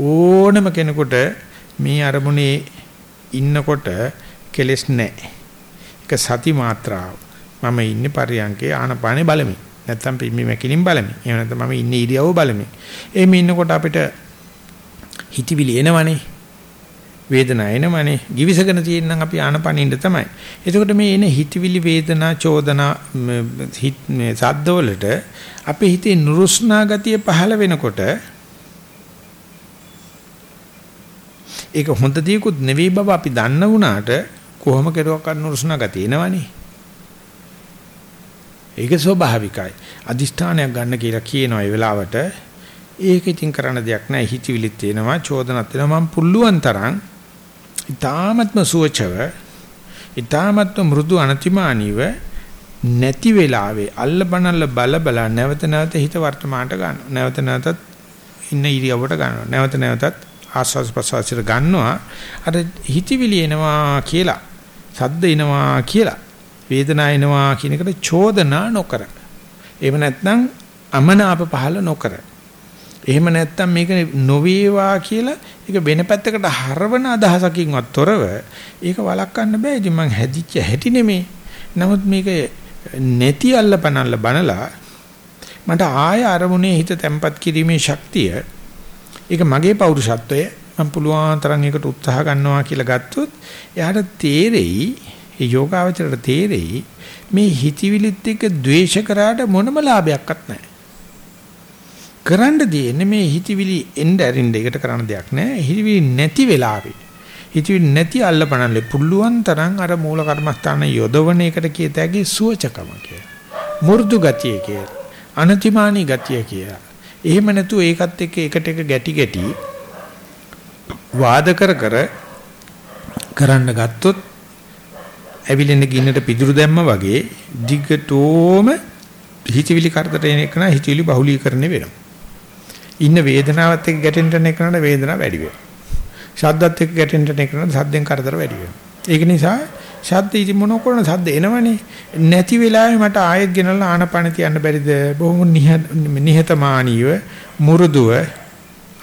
ඕනම කෙනෙකුට මේ අරමුණේ ඉන්නකොට කෙලස් නැහැ. ඒක සති මාත්‍රාව. මම ඉන්නේ පරියන්කේ ආනපානේ බලමි. නැත්තම් පිම්මි මැකිලින් බලමි. එහෙම නැත්නම් මම ඉන්නේ ඉරියව්ව බලමි. එහෙම ඉන්නකොට අපිට හිතවිලි එනවනේ. වේදනා එනවනේ. givisagena තියෙනනම් අපි ආනපනින්න තමයි. එතකොට මේ එන හිතවිලි වේදනා චෝදනා හිත මේ සද්දවලට අපේ හිතේ නුරුස්නා ගතිය පහළ වෙනකොට ඒක හොඳ දියකුත් නෙවෙයි බව අපි දන්න වුණාට කොහොම කෙරුවක් අනුරුස්නා ගතිය එනවනේ. ඒක ස්වභාවිකයි. අදිෂ්ඨානයක් ගන්න කියලා කියනවා ඒ වෙලාවට ඒක ඉතින් කරන්න දෙයක් නැහැ. හිතවිලිත් එනවා, චෝදනත් එනවා. මම පුළුවන් තරම් ඊ타ත්ම සුවචව ඊ타ත්ම මෘදු අනතිමානීව නැති වෙලාවේ අල්ලබනල්ල බල බල නැවත නැවත හිත වර්තමානට ගන්නවා. නැවත නැවතත් ඉන්න ඉරියව්වට ගන්නවා. නැවත නැවතත් ආස්වාස් ප්‍රසවාසයට ගන්නවා. අර හිතවිලි එනවා කියලා සද්ද එනවා කියලා වේදනාව එනවා කියන එකට චෝදනා නොකර. එහෙම නැත්නම් අමනාප පහල නොකර. එහෙම නැත්නම් මේක නොවේවා කියලා ඒක වෙන පැත්තකට හරවන අදහසකින්වත් තොරව ඒක වළක්වන්න බෑ. ඉතින් මං හැදිච්ච හැටි නෙමේ. නමුත් මේක නැති අල්ලපනල්ල බනලා මට ආය අරමුණේ හිත තැම්පත් කිරීමේ ශක්තිය ඒක මගේ පෞරුෂත්වය මම පුළුවන් තරම් ඒකට උත්සාහ ගන්නවා කියලා ගත්තොත් එයාට තේරෙයි ඒ යෝගාවචරයට තේරෙයි මේ හිතවිලිත් එක්ක ද්වේෂ කරාට මොනම ලාභයක්වත් නැහැ. කරන්න දෙන්නේ මේ හිතවිලි එන්න ඇරින්න එකට කරන්න දෙයක් නැහැ. හිතවිලි නැති වෙලාවේ හිතවිලි නැති අල්ලපනල්ලේ පුළුවන් තරම් අර මූල කර්මස්ථාන යොදවන එකට කියතැගේ සුවචකම කිය. මු르දු ගතිය කිය. අනතිමානී ගතිය කිය. එහෙම නැතු ඒකත් එක්ක එකට එක ගැටි ගැටි වාද කර කර කරන්න ගත්තොත් ඇවිලෙන ගින්නට පිදුරු දැම්ම වගේ දිගටෝම හිතවිලි කරදර එන එක නා හිතවිලි බහුලීකරණය වෙනවා. ඉන්න වේදනාවත් එක්ක ගැටෙන්න යන එකට වේදනාව වැඩි වෙනවා. ශබ්දත් එක්ක ගැටෙන්න යන එකට ශබ්දෙන් කරදර වැඩි වෙනවා. ඒක නිසා ශබ්ද ඉති මොන කරන ශබ්ද එනවනේ. නැති වෙලාවේ මට ආයෙත් ගෙනල්ලා ආනපන තියන්න බැරිද? බොහොම නිහතමානීව, මුරුදුව,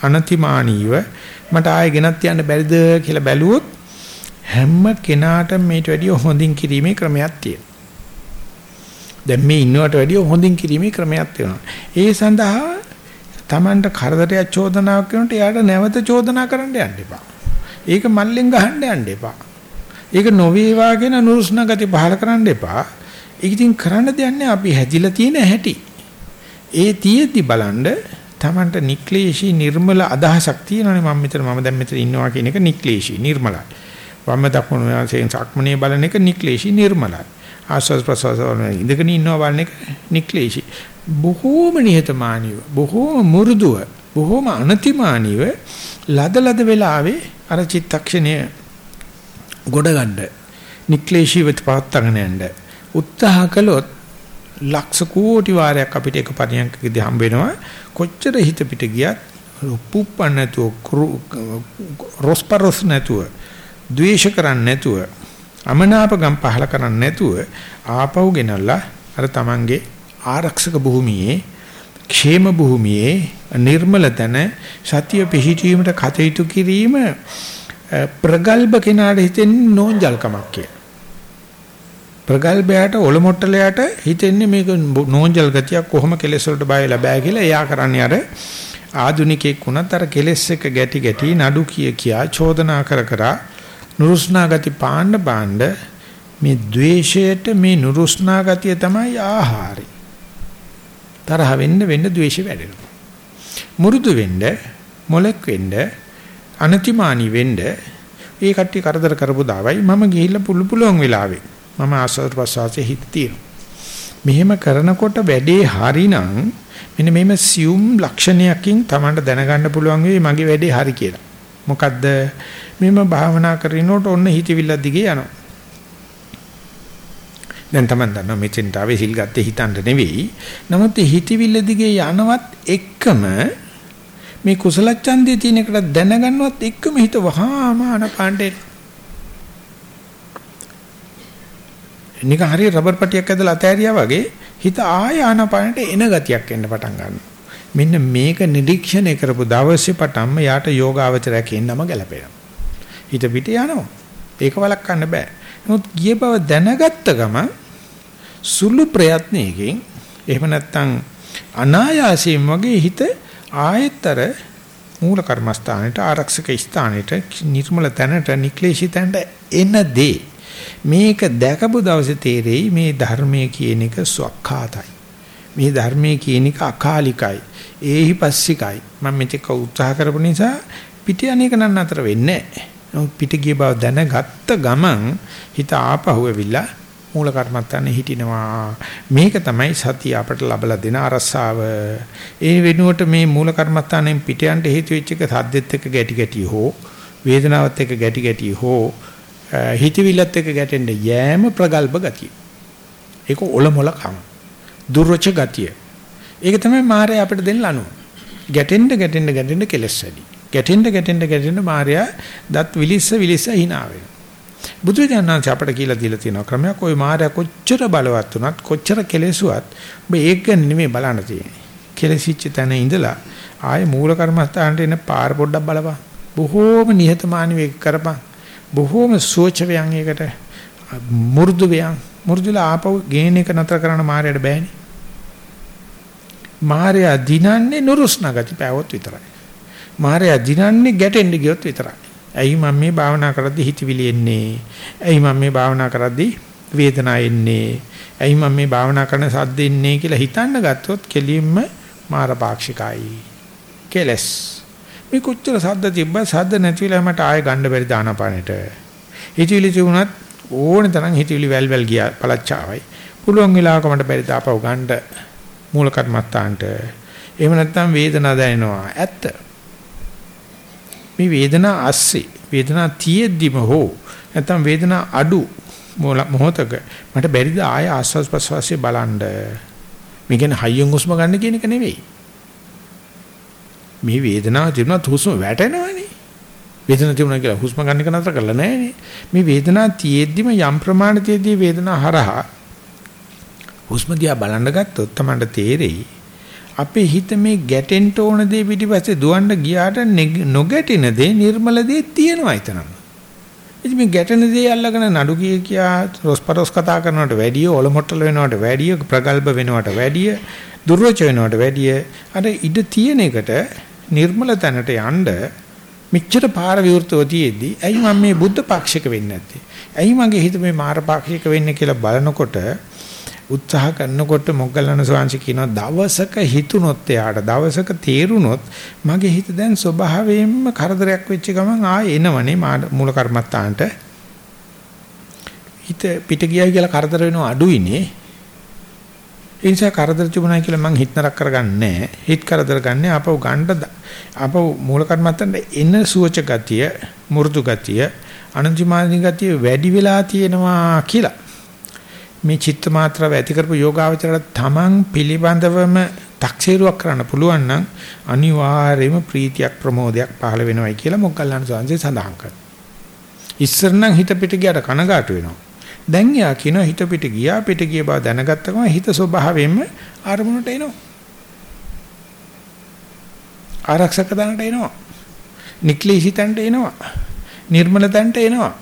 අනතිමානීව මට ආයෙ ගෙනත් යන්න බැරිද කියලා බැලුවොත් හැම කෙනාටම මේට වැඩිය හොඳින් කිරීමේ ක්‍රමයක් තියෙනවා. දැන් මේ ඉන්නවට වැඩිය හොඳින් කිරීමේ ක්‍රමයක් තියෙනවා. ඒ සඳහා Tamanට කරදරයක් චෝදනාවක් කරනට එයාට නැවත චෝදනා කරන්න යන්න එපා. ඒක මල්ලෙන් ගහන්න යන්න එපා. ඒක නොවේවා කියන නුරුස්නා ගති පහල කරන්න එපා. ඒක ඉතින් කරන්න දෙයක් අපි හැදිලා තියෙන හැටි. ඒ තියෙද්දි බලන්න Tamanට නික්ලේශී නිර්මල අදහසක් තියෙනවානේ මම මෙතන මම දැන් මෙතන ඉන්නවා කියන එක නික්ලේශී නිර්මලයි. වම් දකුණු වශයෙන් සක්මනේ බලන එක නික්ලේශී නිර්මලයි. ආස්වාද ප්‍රසවාස ඉඳගෙන ඉන්නවා බලන එක නික්ලේශී. බොහෝම නිහතමානීව බොහෝම මුරුදුව බොහෝම අනතිමානීව ලද ලද වෙලාවේ අර චිත්තක්ෂණය ගොඩ ගන්න නික්ලේශීව පවත්තගෙන යන්න. උත්සාහ කළොත් ලක්ෂ කෝටි වාරයක් අපිට එක පරියන්කකදී හම්බ වෙනවා. කොච්චර හිත පිට ගියත් පුප්පන් නැතුව රොස්පරොස් නැතුව ද්වේෂ කරන්නේ නැතුව අමනාපගම් පහල කරන්නේ නැතුව ආපහු ගෙනල්ලා අර තමන්ගේ ආරක්ෂක භූමියේ ക്ഷേම භූමියේ නිර්මල තන සතිය පිහිටීමට කටයුතු කිරීම ප්‍රගල්බ කෙනාට හිතෙන්නේ නෝන්ජල්කමක් කියලා. ප්‍රගල්බයට ඔලොමොට්ටලයට හිතෙන්නේ මේක නෝන්ජල් ගතියක් කොහොම කෙලෙස් වලට බය ලැබෑ කියලා එයා කරන්නේ අර ආදුනිකෙක් වුණත් අර කෙලෙස් එක ගැටි ගැටි නඩු කිය කියා චෝදනා කර කර නුරුස්නා ගති පාණ්ඩ පාණ්ඩ මේ द्वේෂයට මේ නුරුස්නා ගතිය තමයි ආහාරය. තරහ වෙන්න වෙන්න द्वේෂය වැඩෙනවා. මුරුදු වෙන්න මොලෙක් වෙන්න අනතිමානි වෙන්න ඒ කට්ටිය කරදර කරපු දාවයි මම ගිහිල්ලා පුළු පුළුවන් වෙලාවේ මම ආස්වාද ප්‍රසවාසයේ හිත තියෙනවා. මෙහෙම කරනකොට වැඩේ හරිනම් මෙන්න මේම සියුම් ලක්ෂණයකින් Tamanට දැනගන්න පුළුවන් වෙයි මගේ වැඩේ හරි කියලා. මොකද්ද? මෙහෙම භාවනා කරනකොට ඔන්න හිතවිල්ල දිගේ යනවා. දැන් Taman දන්නවා මෙතෙන්ට ආවේ සිල් ගත්තේ හිතන්න නෙවෙයි. නමුත් හිතවිල්ල දිගේ යනවත් එක්කම මේ කුසල ඡන්දේ තියෙන එකට දැනගන්නවත් එක්කම හිත වහාම අනපාණ්ඩේ නික හරිය රබර් පටියක් ඇදලා අතෑරියා වගේ හිත ආය ආනපානට එන ගතියක් එන්න පටන් ගන්නවා. මෙන්න මේක නිරීක්ෂණය කරපු දවසේ පටන්ම යාට යෝගාවචරයක් එන්නම ගැලපෙනවා. හිත පිට යනවා. ඒක වළක්වන්න බෑ. නමුත් ගිය බව දැනගත්ත ගම සුළු ප්‍රයත්නයකින් එහෙම නැත්නම් අනායාසයෙන් වගේ හිත ආයතර මූල කර්මස්ථානෙට ආරක්ෂක ස්ථානෙට නිර්මල තැනට නික්ලේශී තැනට එන දේ මේක දැකපු දවසේ තේරෙයි මේ ධර්මයේ කියන එක ස්වකහාතයි. මේ ධර්මයේ කියන එක අකාලිකයි. ඒහි පස්සිකයි. මම මෙතෙක් උත්සාහ කරපු නිසා පිට අනේක නන්න අතර වෙන්නේ නැහැ. පිට ගිය බව දැනගත්ත ගමන් හිත ආපහු ඇවිල්ලා මූල කර්මත්තානේ හිටිනවා. මේක තමයි සතිය අපට ලබලා දෙන අරසාව. ඒ වෙනුවට මේ මූල කර්මත්තානෙන් පිට යන්න හේතු වෙච්ච එක සද්දෙත් එක්ක ගැටි ගැටි හෝ වේදනාවත් එක්ක ගැටි ගැටි හෝ හිතවිල්ලත් එක්ක ගැටෙන්න යෑම ප්‍රගල්භ ගතිය. ඒක ඔලොමොල කම. දුර්වච ගතිය. ඒක තමයි මායя අපිට දෙන්න ලනුව. ගැටෙන්න ගැටෙන්න ගැටෙන්න කෙලස් වැඩි. ගැටෙන්න ගැටෙන්න ගැටෙන්න මාර්යා දත් විලිස්ස විලිස්ස hina වෙනවා. බුදුරජාණන් අපට කියලා දීලා තියෙන ක්‍රමයක් ওই මාර්යා කොච්චර බලවත් වුණත් කොච්චර කෙලෙසුවත් ඔබ ඒක ගැන නෙමෙයි බලන්න තියෙන්නේ. කෙලෙසිච්ච තැන ඉඳලා ආයේ මූල කර්මස්ථානට එන පාර පොඩ්ඩක් බලපන්. බොහෝම නිහතමානීව ඒක කරපන්. බොහෝම සෝචවයන් ඒකට මු르දු වයන් මු르දුලා ආපහු ගේන එක නතර කරන්න මාර්යාට බෑනේ. මාර්යා දිනන්නේ නුරුස්නා ගති පැවොත් විතරයි. මායя දිනන්නේ ගැටෙන්න ගියොත් විතරයි. ඇයි මම මේ භාවනා කරද්දී හිතවිලි එන්නේ? ඇයි මම මේ භාවනා කරද්දී වේදනාව එන්නේ? ඇයි මම මේ භාවනා කරන සද්ද එන්නේ කියලා හිතන්න ගත්තොත් කෙලින්ම මාර පාක්ෂිකයි. කෙලස් මේ කොච්චර සද්ද තිබ්බ සද්ද නැති වෙලා මට ආයෙ ගන්න බැරි දානපානෙට. හිතවිලි තිබුණත් ඕනේ තරම් හිතවිලි වැල් වැල් ගියා පළච්චාවයි. පුළුවන් වෙලාවක මට බැරි දාපව ගන්න මූල කර්මත්තාන්ට. එහෙම නැත්නම් වේදනාව දැනෙනවා. ඇත්ත. මේ වේදනාව ඇස්සේ වේදනාව තියෙද්දිම හෝ නැත්නම් වේදනාව අඩු මොහොතක මට බැරිද ආය ආස්වාස් ප්‍රස්වාසයේ බලන්න. මේ කියන්නේ හයියෙන් හුස්ම ගන්න කියන එක නෙවෙයි. මේ වේදනාව තිබුණත් හුස්ම වැටෙනවනේ. වේදනාව තිබුණා කියලා හුස්ම ගන්න එක නතර කරලා නැහැනේ. මේ වේදනාව තියෙද්දිම යම් ප්‍රමාණයකදී වේදනාව හරහා හුස්ම දිහා බලන්න ගත්තොත් තමයි තේරෙයි. අපේ හිත මේ ගැටෙන්න ඕන දේ පිටිපස්සේ දුවන්න ගියාට නොගැටෙන දේ නිර්මල දේ තියෙනවා එතනම. ඉතින් මේ ගැටෙන දේ අල්ලගෙන නඩු කිය කියා රොස්පරොස් කතා කරනවට වැඩිය ඔලොමොට්ටල වෙනවට වැඩිය ප්‍රගල්භ වෙනවට වැඩිය දුර්වච වෙනවට වැඩිය අර ඉඩ තියෙන එකට නිර්මල තැනට යන්න මෙච්චර පාර විවෘතව තියේදී ඇයි මම මේ බුද්ධ පාක්ෂික වෙන්නේ නැත්තේ? ඇයි මගේ හිත මේ මාර පාක්ෂික වෙන්නේ කියලා බලනකොට උත්සාහ කරනකොට මොග්ගලණ ස්වාංශ කියනවා දවසක හිතුනොත් එයාට දවසක තේරුනොත් මගේ හිත දැන් ස්වභාවයෙන්ම කරදරයක් වෙච්ච ගමන් ආයෙ එනවනේ මූල කර්මත්තාන්ට හිත පිට ගියයි කියලා කරදර වෙනව අඩුයිනේ ඒ නිසා කරදර තිබුණා කියලා මං හිත නරක කරගන්නේ නැහැ. හිත කරදර ගන්න අපව ගන්න අපව මූල කර්මත්තන්ට එන සුවච ගතිය, මෘදු ගතිය, අනන්තිමානි ගතිය වැඩි වෙලා තියෙනවා කියලා. මේ චිත්ත මාත්‍රාව ඇති කරපු යෝගාවචරයට තමන් පිළිබඳවම තක්සේරුවක් කරන්න පුළුවන් නම් අනිවාර්යයෙන්ම ප්‍රීතියක් ප්‍රමෝදයක් පහළ වෙනවයි කියලා මොග්ගල්ලාන සංසේ සඳහන් කරනවා. ඉස්සර නම් හිත පිට ගියට කනගාටු වෙනවා. දැන් යා කියන හිත පිට ගියා පිට ගිය බව දැනගත්ත ගමන් හිත ස්වභාවයෙන්ම ආරමුණට එනවා. ආරක්ෂක තැනට එනවා. නික්ලේශී තැනට එනවා. නිර්මල තැනට එනවා.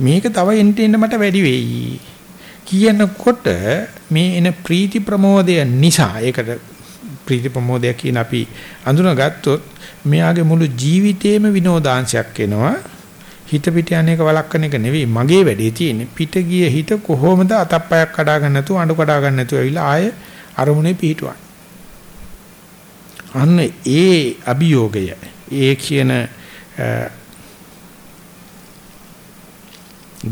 මේක තව එන්න එන්න මට වැඩි වෙයි. කියනකොට මේ එන ප්‍රීති ප්‍රමෝදය නිසා ඒකට ප්‍රීති ප්‍රමෝදය කියන අපි අඳුනගත්තොත් මෙයාගේ මුළු ජීවිතේම විනෝදාංශයක් එනවා. හිත පිට යන එක වළක්වන එක නෙවෙයි මගේ වැඩේ තියෙන්නේ. පිට ගිය හිත කොහොමද අතප්පයක් කඩා ගන්න නැතුව අඬ කඩා ගන්න නැතුව ඇවිල්ලා ආයේ අරමුණේ පිහිටුවන්නේ? අන්න ඒ අභියෝගය ඒ කියන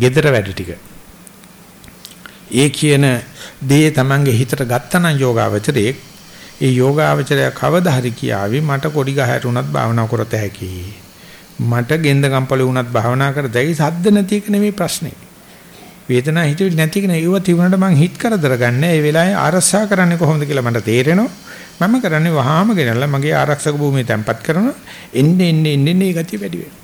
gedara වැඩ ටික. ඒ කියන දේ Tamange හිතට ගත්තනම් යෝගාවචරයේ ඒ යෝගාවචරය කවදා හරි කියාවි මට කොඩි ගහ හැරුණත් භාවනා කරත හැකියි මට ගෙන්ද කම්පල වුණත් භාවනා කරදැයි සද්ද නැති එක නෙමෙයි ප්‍රශ්නේ. වේදනාව හිතුවේ නැති එක නෙවෙයි. ඒව තිබුණාට මං හිත කරදර ගන්න. ඒ වෙලාවේ ආරක්ෂා කරන්නේ කොහොමද කියලා මට තේරෙනවා. මම කරන්නේ වහාම ගෙනල්ලා මගේ ආරක්ෂක භූමිය තැම්පත් කරනවා. එන්නේ එන්නේ එන්නේ මේ ගතිය වැඩි වෙනවා.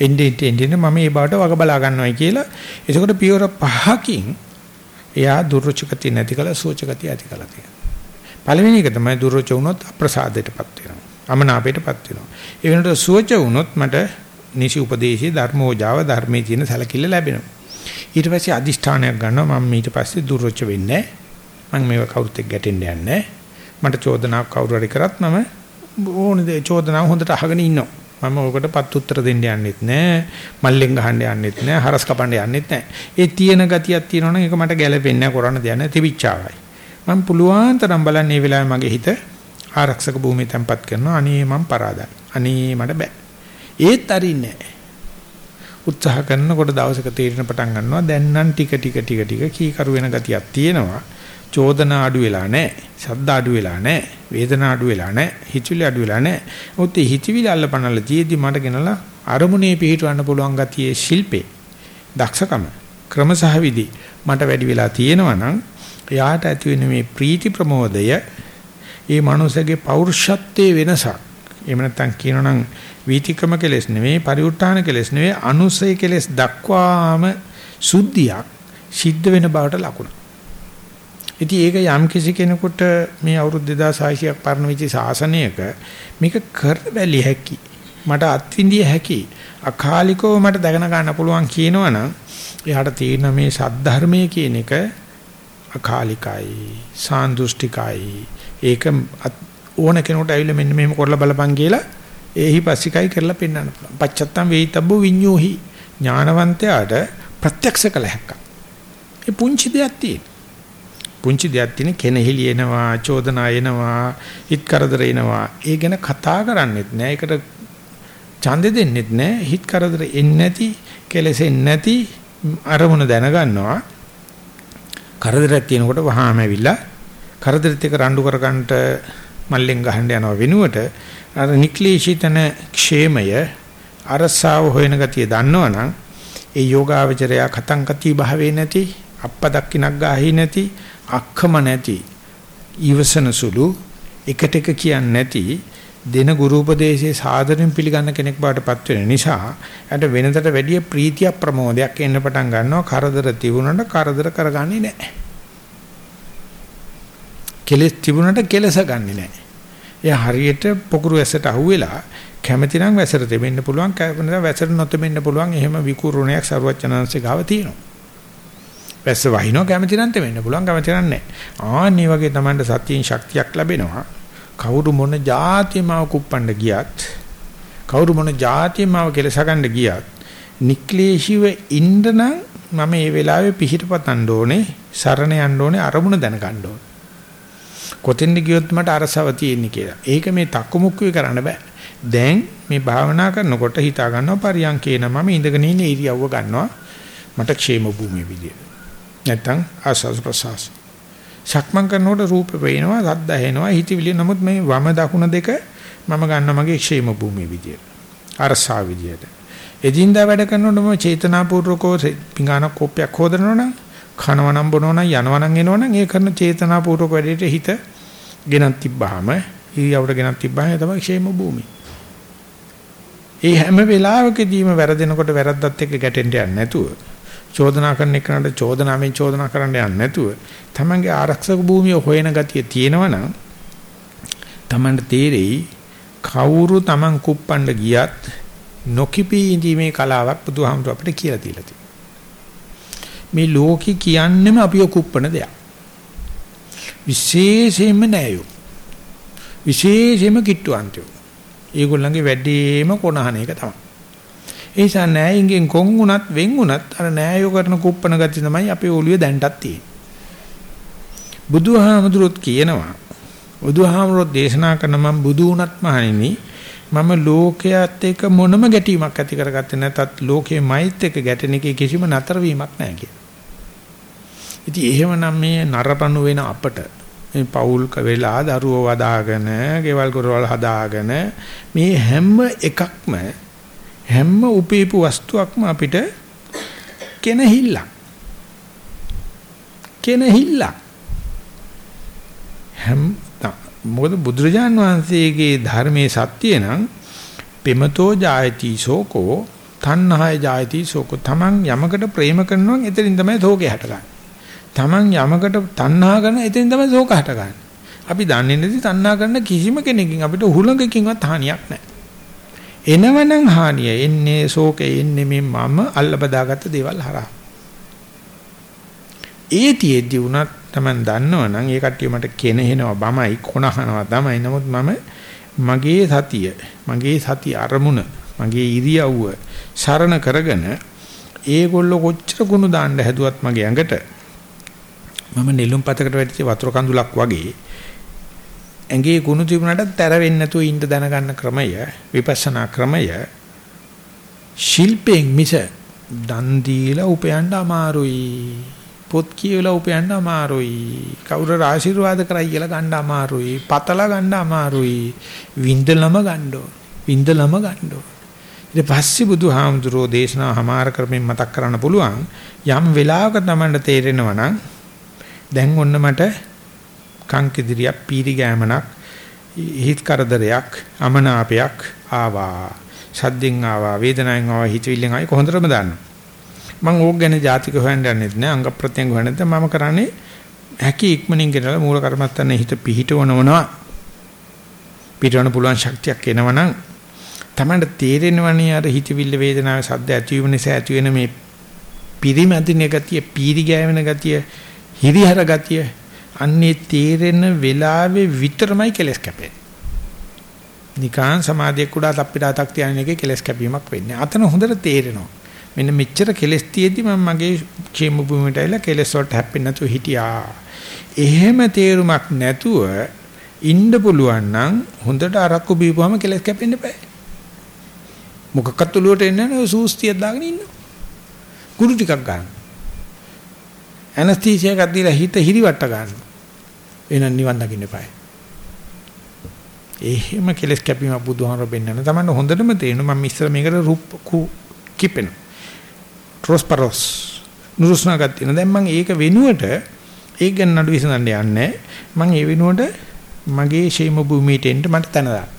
එන්නේ එන්නේ මම මේ බවට වග බලා ගන්නවයි කියලා. එතකොට පියවර පහකින් එයා දුර්රුචකති නැති කල සෝචකති ඇති කළා තියෙනවා. පළවෙනි එක තමයි දුර්රුච වුණොත් අප්‍රසාදයටපත් වෙනවා. අමනාපයටපත් වෙනවා. ඒ වෙනකොට සුවච වුණොත් මට නිසි උපදේශී ධර්මෝජාව ධර්මයේ තියෙන සැලකිල්ල ලැබෙනවා. ඊට පස්සේ අදිෂ්ඨානයක් ගන්නවා මම ඊට පස්සේ දුර්වච වෙන්නේ මම මේව කවුරුත් එක්ක ගැටෙන්නේ නැහැ. මට චෝදනාවක් කවුරු හරි කරත් මම ඕනේ චෝදනාව හොඳට අහගෙන ඉන්නවා. මම ඔකට පත් උත්තර දෙන්න යන්නෙත් නැහැ. මල්ලෙන් ගහන්න යන්නෙත් නැහැ. හරස් කපන්න යන්නෙත් නැහැ. ඒ තියෙන ගතියක් තියෙනවනම් ඒක මට ගැළපෙන්නේ නැහැ කරන්න දෙයක් නැහැ. තිබිච්චාවයි. මම පුළුවන් තරම් බලන්නේ මේ වෙලාවේ මගේ හිත ආරක්ෂක භූමිය තැම්පත් කරනවා. අනේ මම පරාදයි. අනේ මට බෑ. ඒත් අරින්නේ උත්සාහ කරනකොට දවසක තීරණ පටන් ගන්නවා. දැන් නම් ටික ටික ටික ටික කීකරු වෙන ගතියක් තියෙනවා. චෝදනා අඩු වෙලා නැහැ. ශබ්ද අඩු වෙලා නැහැ. වේදනා අඩු වෙලා නැහැ. හිතවිලි අඩු වෙලා නැහැ. මොකද හිතවිලි අල්ලපනල තියේදී මට ගෙනලා අරමුණේ පිහිටවන්න පුළුවන් ගතියේ ශිල්පේ දක්ෂකම ක්‍රමසහ විදි මට වැඩි වෙලා තියෙනවා නම් එයාට ඇති වෙන මේ ප්‍රීති ප්‍රමෝදය ඒ මනුස්සගේ පෞරුෂත්වයේ වෙනසක්. එහෙම නැත්නම් කියනනම් වීතිකම කෙලස් නෙවෙයි පරිඋත් ทาน කෙලස් නෙවෙයි අනුසය කෙලස් දක්වාම සුද්ධියක් සිද්ධ වෙන බවට ලකුණු. ඉතින් ඒක යම් කිසි කෙනෙකුට මේ අවුරුදු 2600ක් පරණ විචි ශාසනයක මේක කර බැලිය හැකි. මට අත්විඳිය හැකි. අකාලිකව මට දැකන ගන්න පුළුවන් කියනවනම් එයාට තියෙන මේ සද්ධර්මයේ කියන එක අකාලිකයි, සාන්දෘෂ්ටිකයි, ඒක ඕන කෙනෙකුට ඇවිල්ලා මෙන්න මෙහෙම කරලා බලපන් කියලා ඒහි පස්සිකයි කරලා පෙන්වන්න පුළුවන්. පච්චත්තම් වේිතබ්බ විඤ්ඤෝහි ඥානවන්තයාට ප්‍රත්‍යක්ෂ කළ හැකියි. ඒ පුංචි දෙයක් තියෙන. පුංචි දෙයක් තියෙන කෙනෙහිලි එනවා, චෝදනා එනවා, හිත කරදර එනවා. ඒ ගැන කතා කරන්නෙත් නෑ. ඒකට ඡන්දෙ දෙන්නෙත් නෑ. හිත කරදර එන්නේ නැති, කෙලෙසෙන්නේ නැති අරමුණ දැනගන්නවා. කරදරයක් තියෙනකොට වහාම ඇවිල්ලා කරදරෙත් එක රණ්ඩු කරගන්නට මල්ලෙන් ගහන්න යනව වෙනුවට අර නික්ලේශිතන ക്ഷേමය අරසාව හොයන ගතිය දන්නවනම් ඒ යෝගාවචරය කතං කති භාවේ නැති අප්පදක්කිනක් ගාහි නැති අක්කම නැති ඊවසන සුළු එකට එක කියන්නේ නැති දෙන ගුරු උපදේශයේ සාදරයෙන් පිළිගන්න කෙනෙක් බවටපත් වෙන නිසා අට වෙනතට වැඩිය ප්‍රීතිය ප්‍රමෝදයක් එන්න පටන් ගන්නවා කරදර තිබුණාට කරදර කරගන්නේ නැහැ කෙලෙස් තිබුණට කෙලස ගන්නෙ නැහැ. එයා හරියට පොකුරු ඇසට අහුවෙලා කැමැති නම් වැසට දෙන්න පුළුවන් කැමති නම් වැසට නොතෙන්න පුළුවන් එහෙම විකුරුණයක් ਸਰවචනංශේ ගාව තියෙනවා. වැස්ස වහිනවා කැමති නම් තෙමෙන්න පුළුවන් කැමති නම් නැහැ. ආන්නේ වගේ Tamanට සතියෙන් ශක්තියක් ලැබෙනවා. කවුරු මොන જાතියමව කුප්පන්න ගියත් කවුරු මොන જાතියමව කෙලස ගන්න ගියත් නික්ලේශිව ඉන්න නම් මම මේ වෙලාවේ පිහිටපතන්න ඕනේ සරණ යන්න ඕනේ අරමුණ දැනගන්න ඕනේ. කොතෙන්ද ගියොත් මට අරසව තියෙන්නේ කියලා. ඒක මේ තක්කමුක්කුවේ කරන්න බෑ. දැන් මේ භාවනා කරනකොට හිතා ගන්නවා පරියන්කේන මම ඉඳගෙන ඉන්නේ ඉරියව්ව ගන්නවා. මට ക്ഷേම භූමිය විදියට. නැත්තම් ආස්වාස ප්‍රසවාස. සක්මන් කරනකොට රූප පේනවා, සද්ද ඇහෙනවා, හිතවිලි. නමුත් මේ වම දකුණ දෙක මම ගන්න මගේ ക്ഷേම භූමිය විදියට. අරසා විදියට. එදින්දා වැඩ කරනකොට මම චේතනාපූර්වකෝ පිඟාන කෝපයක් හොදනවනම්, කනවනම් බොනවනම්, යනවනම් එනවනම් ඒ කරන චේතනාපූර්වක වැඩේට හිත ගෙනත් තිබ්බහම, ඉරියවට ගෙනත් තිබ්බහම තමයි ക്ഷേම භූමිය. ඒ හැම වෙලාවකදීම වැරදෙනකොට වැරද්දත් එක්ක ගැටෙන්න යන්නේ නැතුව චෝදනා කරන එකනට චෝදනාවෙන් චෝදනා කරන්න යන්නේ නැතුව තමන්ගේ ආරක්ෂක භූමිය හොයන ගතිය තියෙනවනම් තමන්ට තේරෙයි කවුරු තමන් කුප්පණ්ඩ ගියත් නොකිපී ඉඳීමේ කලාවක් බුදුහාමුදුර අපිට කියලා දීලා තියෙනවා. මේ ලෝකේ කියන්නෙම අපිව කුප්පන දෙයක්. විශේෂයෙන්ම නෑයෝ. විශේෂයෙන්ම කිට්ටුවන්තයෝ. ඒගොල්ලන්ගේ වැඩේම කොනහන එක තමයි. ඒ නිසා නෑයින්ගෙන් කොන් වුණත් වෙන් වුණත් අර නෑයෝ කරන කුප්පන ගතිය තමයි අපේ ඔළුවේ දැන්ටත් තියෙන්නේ. බුදුහාමුදුරුවෝ කියනවා බුදුහාමුදුරුවෝ දේශනා කරන මම බුදු වුණත් මහණෙනි මම ලෝකයට එක මොනම ගැටීමක් ඇති කරගත්තේ නැතත් ලෝකයේ මෛත් එක ගැටෙන එකේ කිසිම නතර වීමක් නැහැ කියලා. ඉතින් එහෙමනම් මේ නරපණු වෙන අපට මේ පෞල් වෙලා දරුවෝ වදාගෙන, ගෙවල් කරවල් හදාගෙන මේ හැම එකක්ම හැම උපේපු වස්තුවක්ම අපිට කෙනහිල්ලක්. කෙනහිල්ලක්. හැම මොකද බුදුරජාන් වහන්සේගේ ධර්මයේ සත්‍ය නම් පෙමතෝ ජායති සෝකෝ තණ්හාය ජායති සෝකෝ තමන් යමකට ප්‍රේම කරනවා එතනින් තමයි සෝකේ හටගන්නේ. තමන් යමකට තණ්හා කරන එතනින් තමයි සෝක හටගන්නේ. අපි දන්නේ නැති තණ්හා කරන කිසිම කෙනකින් අපිට හුලඟකින්වත් හානියක් නැහැ. එනවනම් හානිය එන්නේ ශෝකේ එන්නේ මේ මම අල්ල බදාගත්ත දේවල් හරහා. ඒතියෙදි උනත් Taman දන්නවනම් ඒ කට්ටිය මට කෙනෙහිනවා බමයි කොනහනවා තමයි. නමුත් මම මගේ සතිය, මගේ සති අරමුණ, මගේ ඉරියව්ව සරණ කරගෙන ඒගොල්ලෝ කොච්චර කුණු දාන්න හැදුවත් මගේ ඇඟට මම නෙළුම් පතකට වැටිච්ච වතුර කඳුලක් වගේ ඇඟේ කුණු තිබුණාට තැර වෙන්නේ නැතුව ඉන්න දැනගන්න ක්‍රමය විපස්සනා ක්‍රමය ශිල්පයෙන් මිස දන් දීලා උපයන්න අමාරුයි. පොත් කියවලා උපයන්න අමාරුයි. කවුරු ආශිර්වාද කරයි කියලා ගන්න අමාරුයි. පතලා ගන්න අමාරුයි. වින්දලම ගන්න වින්දලම ගන්න ඊට පස්සේ බුදුහාමුදුරෝ දේශනා හමාර කරමින් මතක් කරන්න පුළුවන් යම් වෙලාවක තමයි තේරෙනවා නම් දැන් ඔන්න මට කංකිදිරියක් පීරි ගෑමනක් හිත කරදරයක් අමනාපයක් ආවා. සද්දෙන් ආවා වේදනාවෙන් ආවා හිතවිල්ලෙන් ආයි කොහොඳටම දාන්න මම ඕක ගැන ජාතික හොයන්න යන්නෙත් නෑ අංග ප්‍රත්‍යංග හොයන්න නැත්නම් මම කරන්නේ හැකි ඉක්මනින් ගෙනලා මූල කර්මත්තන්න හිත පිහිටවනවනවා පිටවන්න පුළුවන් ශක්තියක් එනවනම් තමයි තේරෙනවනේ අර හිතවිල්ල වේදනාවේ සද්ද ඇති වීම නිසා ඇති වෙන මේ පිරිමැදින ගතිය පීරි ගෑවෙන ගතිය හිරිහර ගතිය අන්නේ තේරෙන වෙලාවේ විතරමයි කෙලස් කැපෙන්නේ. නිකාන් සමාධියක් උඩා තප්පිටාතක් තියන එකේ කෙලස් කැපීමක් වෙන්නේ. අතන හොඳට තේරෙනවා. මෙන්න මෙච්චර කෙලස් තියෙද්දි මම මගේ ക്ഷേම භූමියට ඇවිල්ලා කෙලස් වලට හැප්පෙන්නේ නැතුව හිටියා. එහෙම තේරුමක් නැතුව ඉන්න පුළුවන් නම් හොඳට අරක්කු බීපුවම කෙලස් කැපෙන්න බෑ. මොකක්වත් ඔලුවට එන්නේ නැහැ සූස්තියක් දාගෙන ඉන්නවා. කුරු ටිකක් ගන්න. ඇනස්තීසියා එකක් දීලා හිත හිරිවට ගන්නවා. එහෙනම් නිවන් දකින්න එපායි. එහෙම කෙලස් කැපීම බුදුහාමර බෙන්නන තමයි හොඳටම තේරෙනවා මම ඉස්සර මේකට රූප කිපෙන. ට්‍රොස්පරොස් නුරුස්නාගත් තියෙන. දැන් මම ඒක වෙනුවට ඒක ගැන නඩු විසඳන්න යන්නේ මම ඒ වෙනුවට මගේ ෂේම භූමියට එන්න මට තන දාන්න.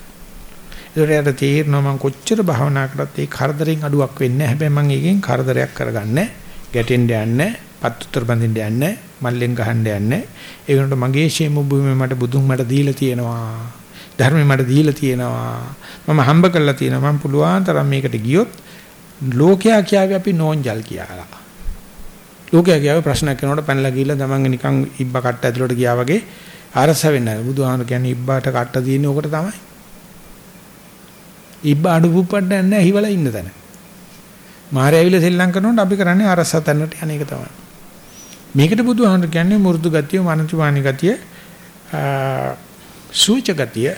ඒකට තේරෙනවා මම කොච්චර භාවනා කරත් ඒ කරදරෙන් අඩුවක් වෙන්නේ නැහැ. හැබැයි මම ඒකෙන් කරදරයක් කරගන්නේ ගැටෙන්න යන්නේ පත් උතර බඳින්න යන්නේ මල්ලෙන් ගහන්න යන්නේ. ඒ වෙනකොට මගේ ෂේම භූමිය මට බුදුන් මට දීලා තියෙනවා. ධර්මෙ මට දීලා තියෙනවා. මම හම්බ කරලා තියෙනවා. මම පුළුවන් තරම් මේකට ගියොත් ලෝකයා කියාවේ අපි නෝන්ජල් කියලා. ලෝකයා කියාවේ ප්‍රශ්නයක් කරනකොට පැනලා ගිහිල්ලා තමන්ගේ නිකන් ඉබ්බ කට්ට ඇතුලට ගියා වගේ අරස වෙන්නේ. නැහැ බුදුහාමර කියන්නේ ඉබ්බාට කට්ට තියෙන්නේ ඔකට තමයි. ඉබ්බ අඩු පුප්පඩ නැහැ හිවලා ඉන්න තැන. මාරය ඇවිල්ලා සෙල්ලම් කරනකොට අපි කරන්නේ අරස තැනට යන එක තමයි. මේකට බුදුහාමුදුර කියන්නේ මෘදු ගතිය, මනචුවානි ගතිය, සූච ගතිය,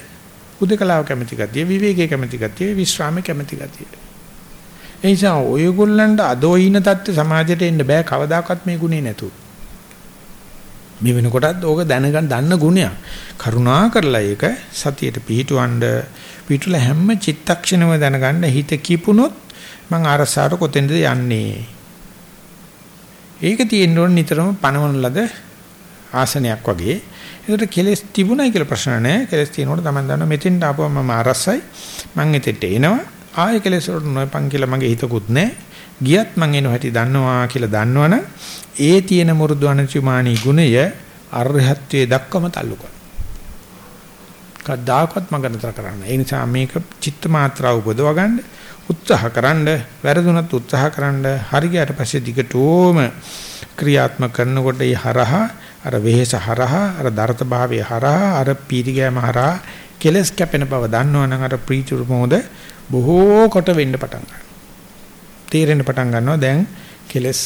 උදකලාව කැමැති ගතිය, විවේකයේ කැමැති ගතිය, විශ්‍රාම කැමැති ගතිය. ඒ නිසා ඔයගොල්ලන්ට අදෝහින தත්ත්ව සමාජයට එන්න බෑ කවදාකවත් මේ ගුණේ නැතුව. මේ වෙනකොටත් ඕක දැනගන්න දන්න ගුණයක්. කරුණා කරලා ඒක සතියට පිහිටවන්න පිටුල හැම චිත්තක්ෂණෙම දැනගන්න හිත කිපුණොත් මං අරසාවට කොතෙන්ද යන්නේ. ඒක තියෙන්න ඕන නිතරම පනවන ලද ආසනයක් වගේ. ඒකට කෙලස් තිබුණයි කියලා ප්‍රශ්න නැහැ. කෙලස් තියෙනකොට තමයි දන්නවා මෙතෙන්ට ආපුවම මම අරසයි. මං එතෙට එනවා. ආයෙ කෙලස් වලට නොයපන් කියලා මගේ හිතකුත් නැහැ. ගියත් මං එන හැටි දන්නවා කියලා දන්නවනම් ඒ තියෙන මුරුදු අනචුමානී ගුණය අරහත්ත්වයේ දක්වම තල්ලු කරනවා. කද්දාකවත් මඟ නතර කරන්න. ඒ නිසා මේක චිත්ත මාත්‍රාව උපදව ගන්න උත්සාහ කරන්න, වැරදුනත් උත්සාහ කරන්න, හරියට පස්සේ දිගටම ක්‍රියාත්මක කරනකොට ඒ හරහා අර වෙහෙස හරහා අර දරත භාවයේ හරහා අර පීරිගෑම හරහා කෙලස් කැපෙන බව දන්නවනම් අර ප්‍රීතිර මොහොද බොහෝ කොට වෙන්න පටන් ගන්නවා. තේරෙන්න පටන් ගන්නවා දැන් කෙලස්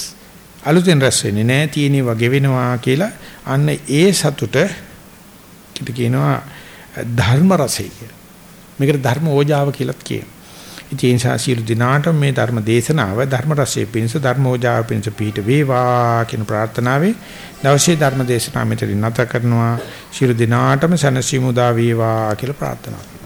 අලුතෙන් රැස් වෙන්නේ නැහැ තියෙනේ වගේ වෙනවා කියලා අන්න ඒ සතුට කිට කියනවා ධර්ම රසය කියලා. මේකට ධර්ම ඕජාව කියලාත් කියනවා. ඉතින් ඒ නිසා සියලු දිනාට මේ ධර්ම දේශනාව ධර්ම රසයේ පිණිස ධර්ම ඕජාව පිණිස පිහිට වේවා කියන ප්‍රාර්ථනාවේ දවසේ ධර්ම දේශනාව මෙතන නැත කරනවා. සියලු දිනාටම සනසිමුදා වේවා කියලා ප්‍රාර්ථනා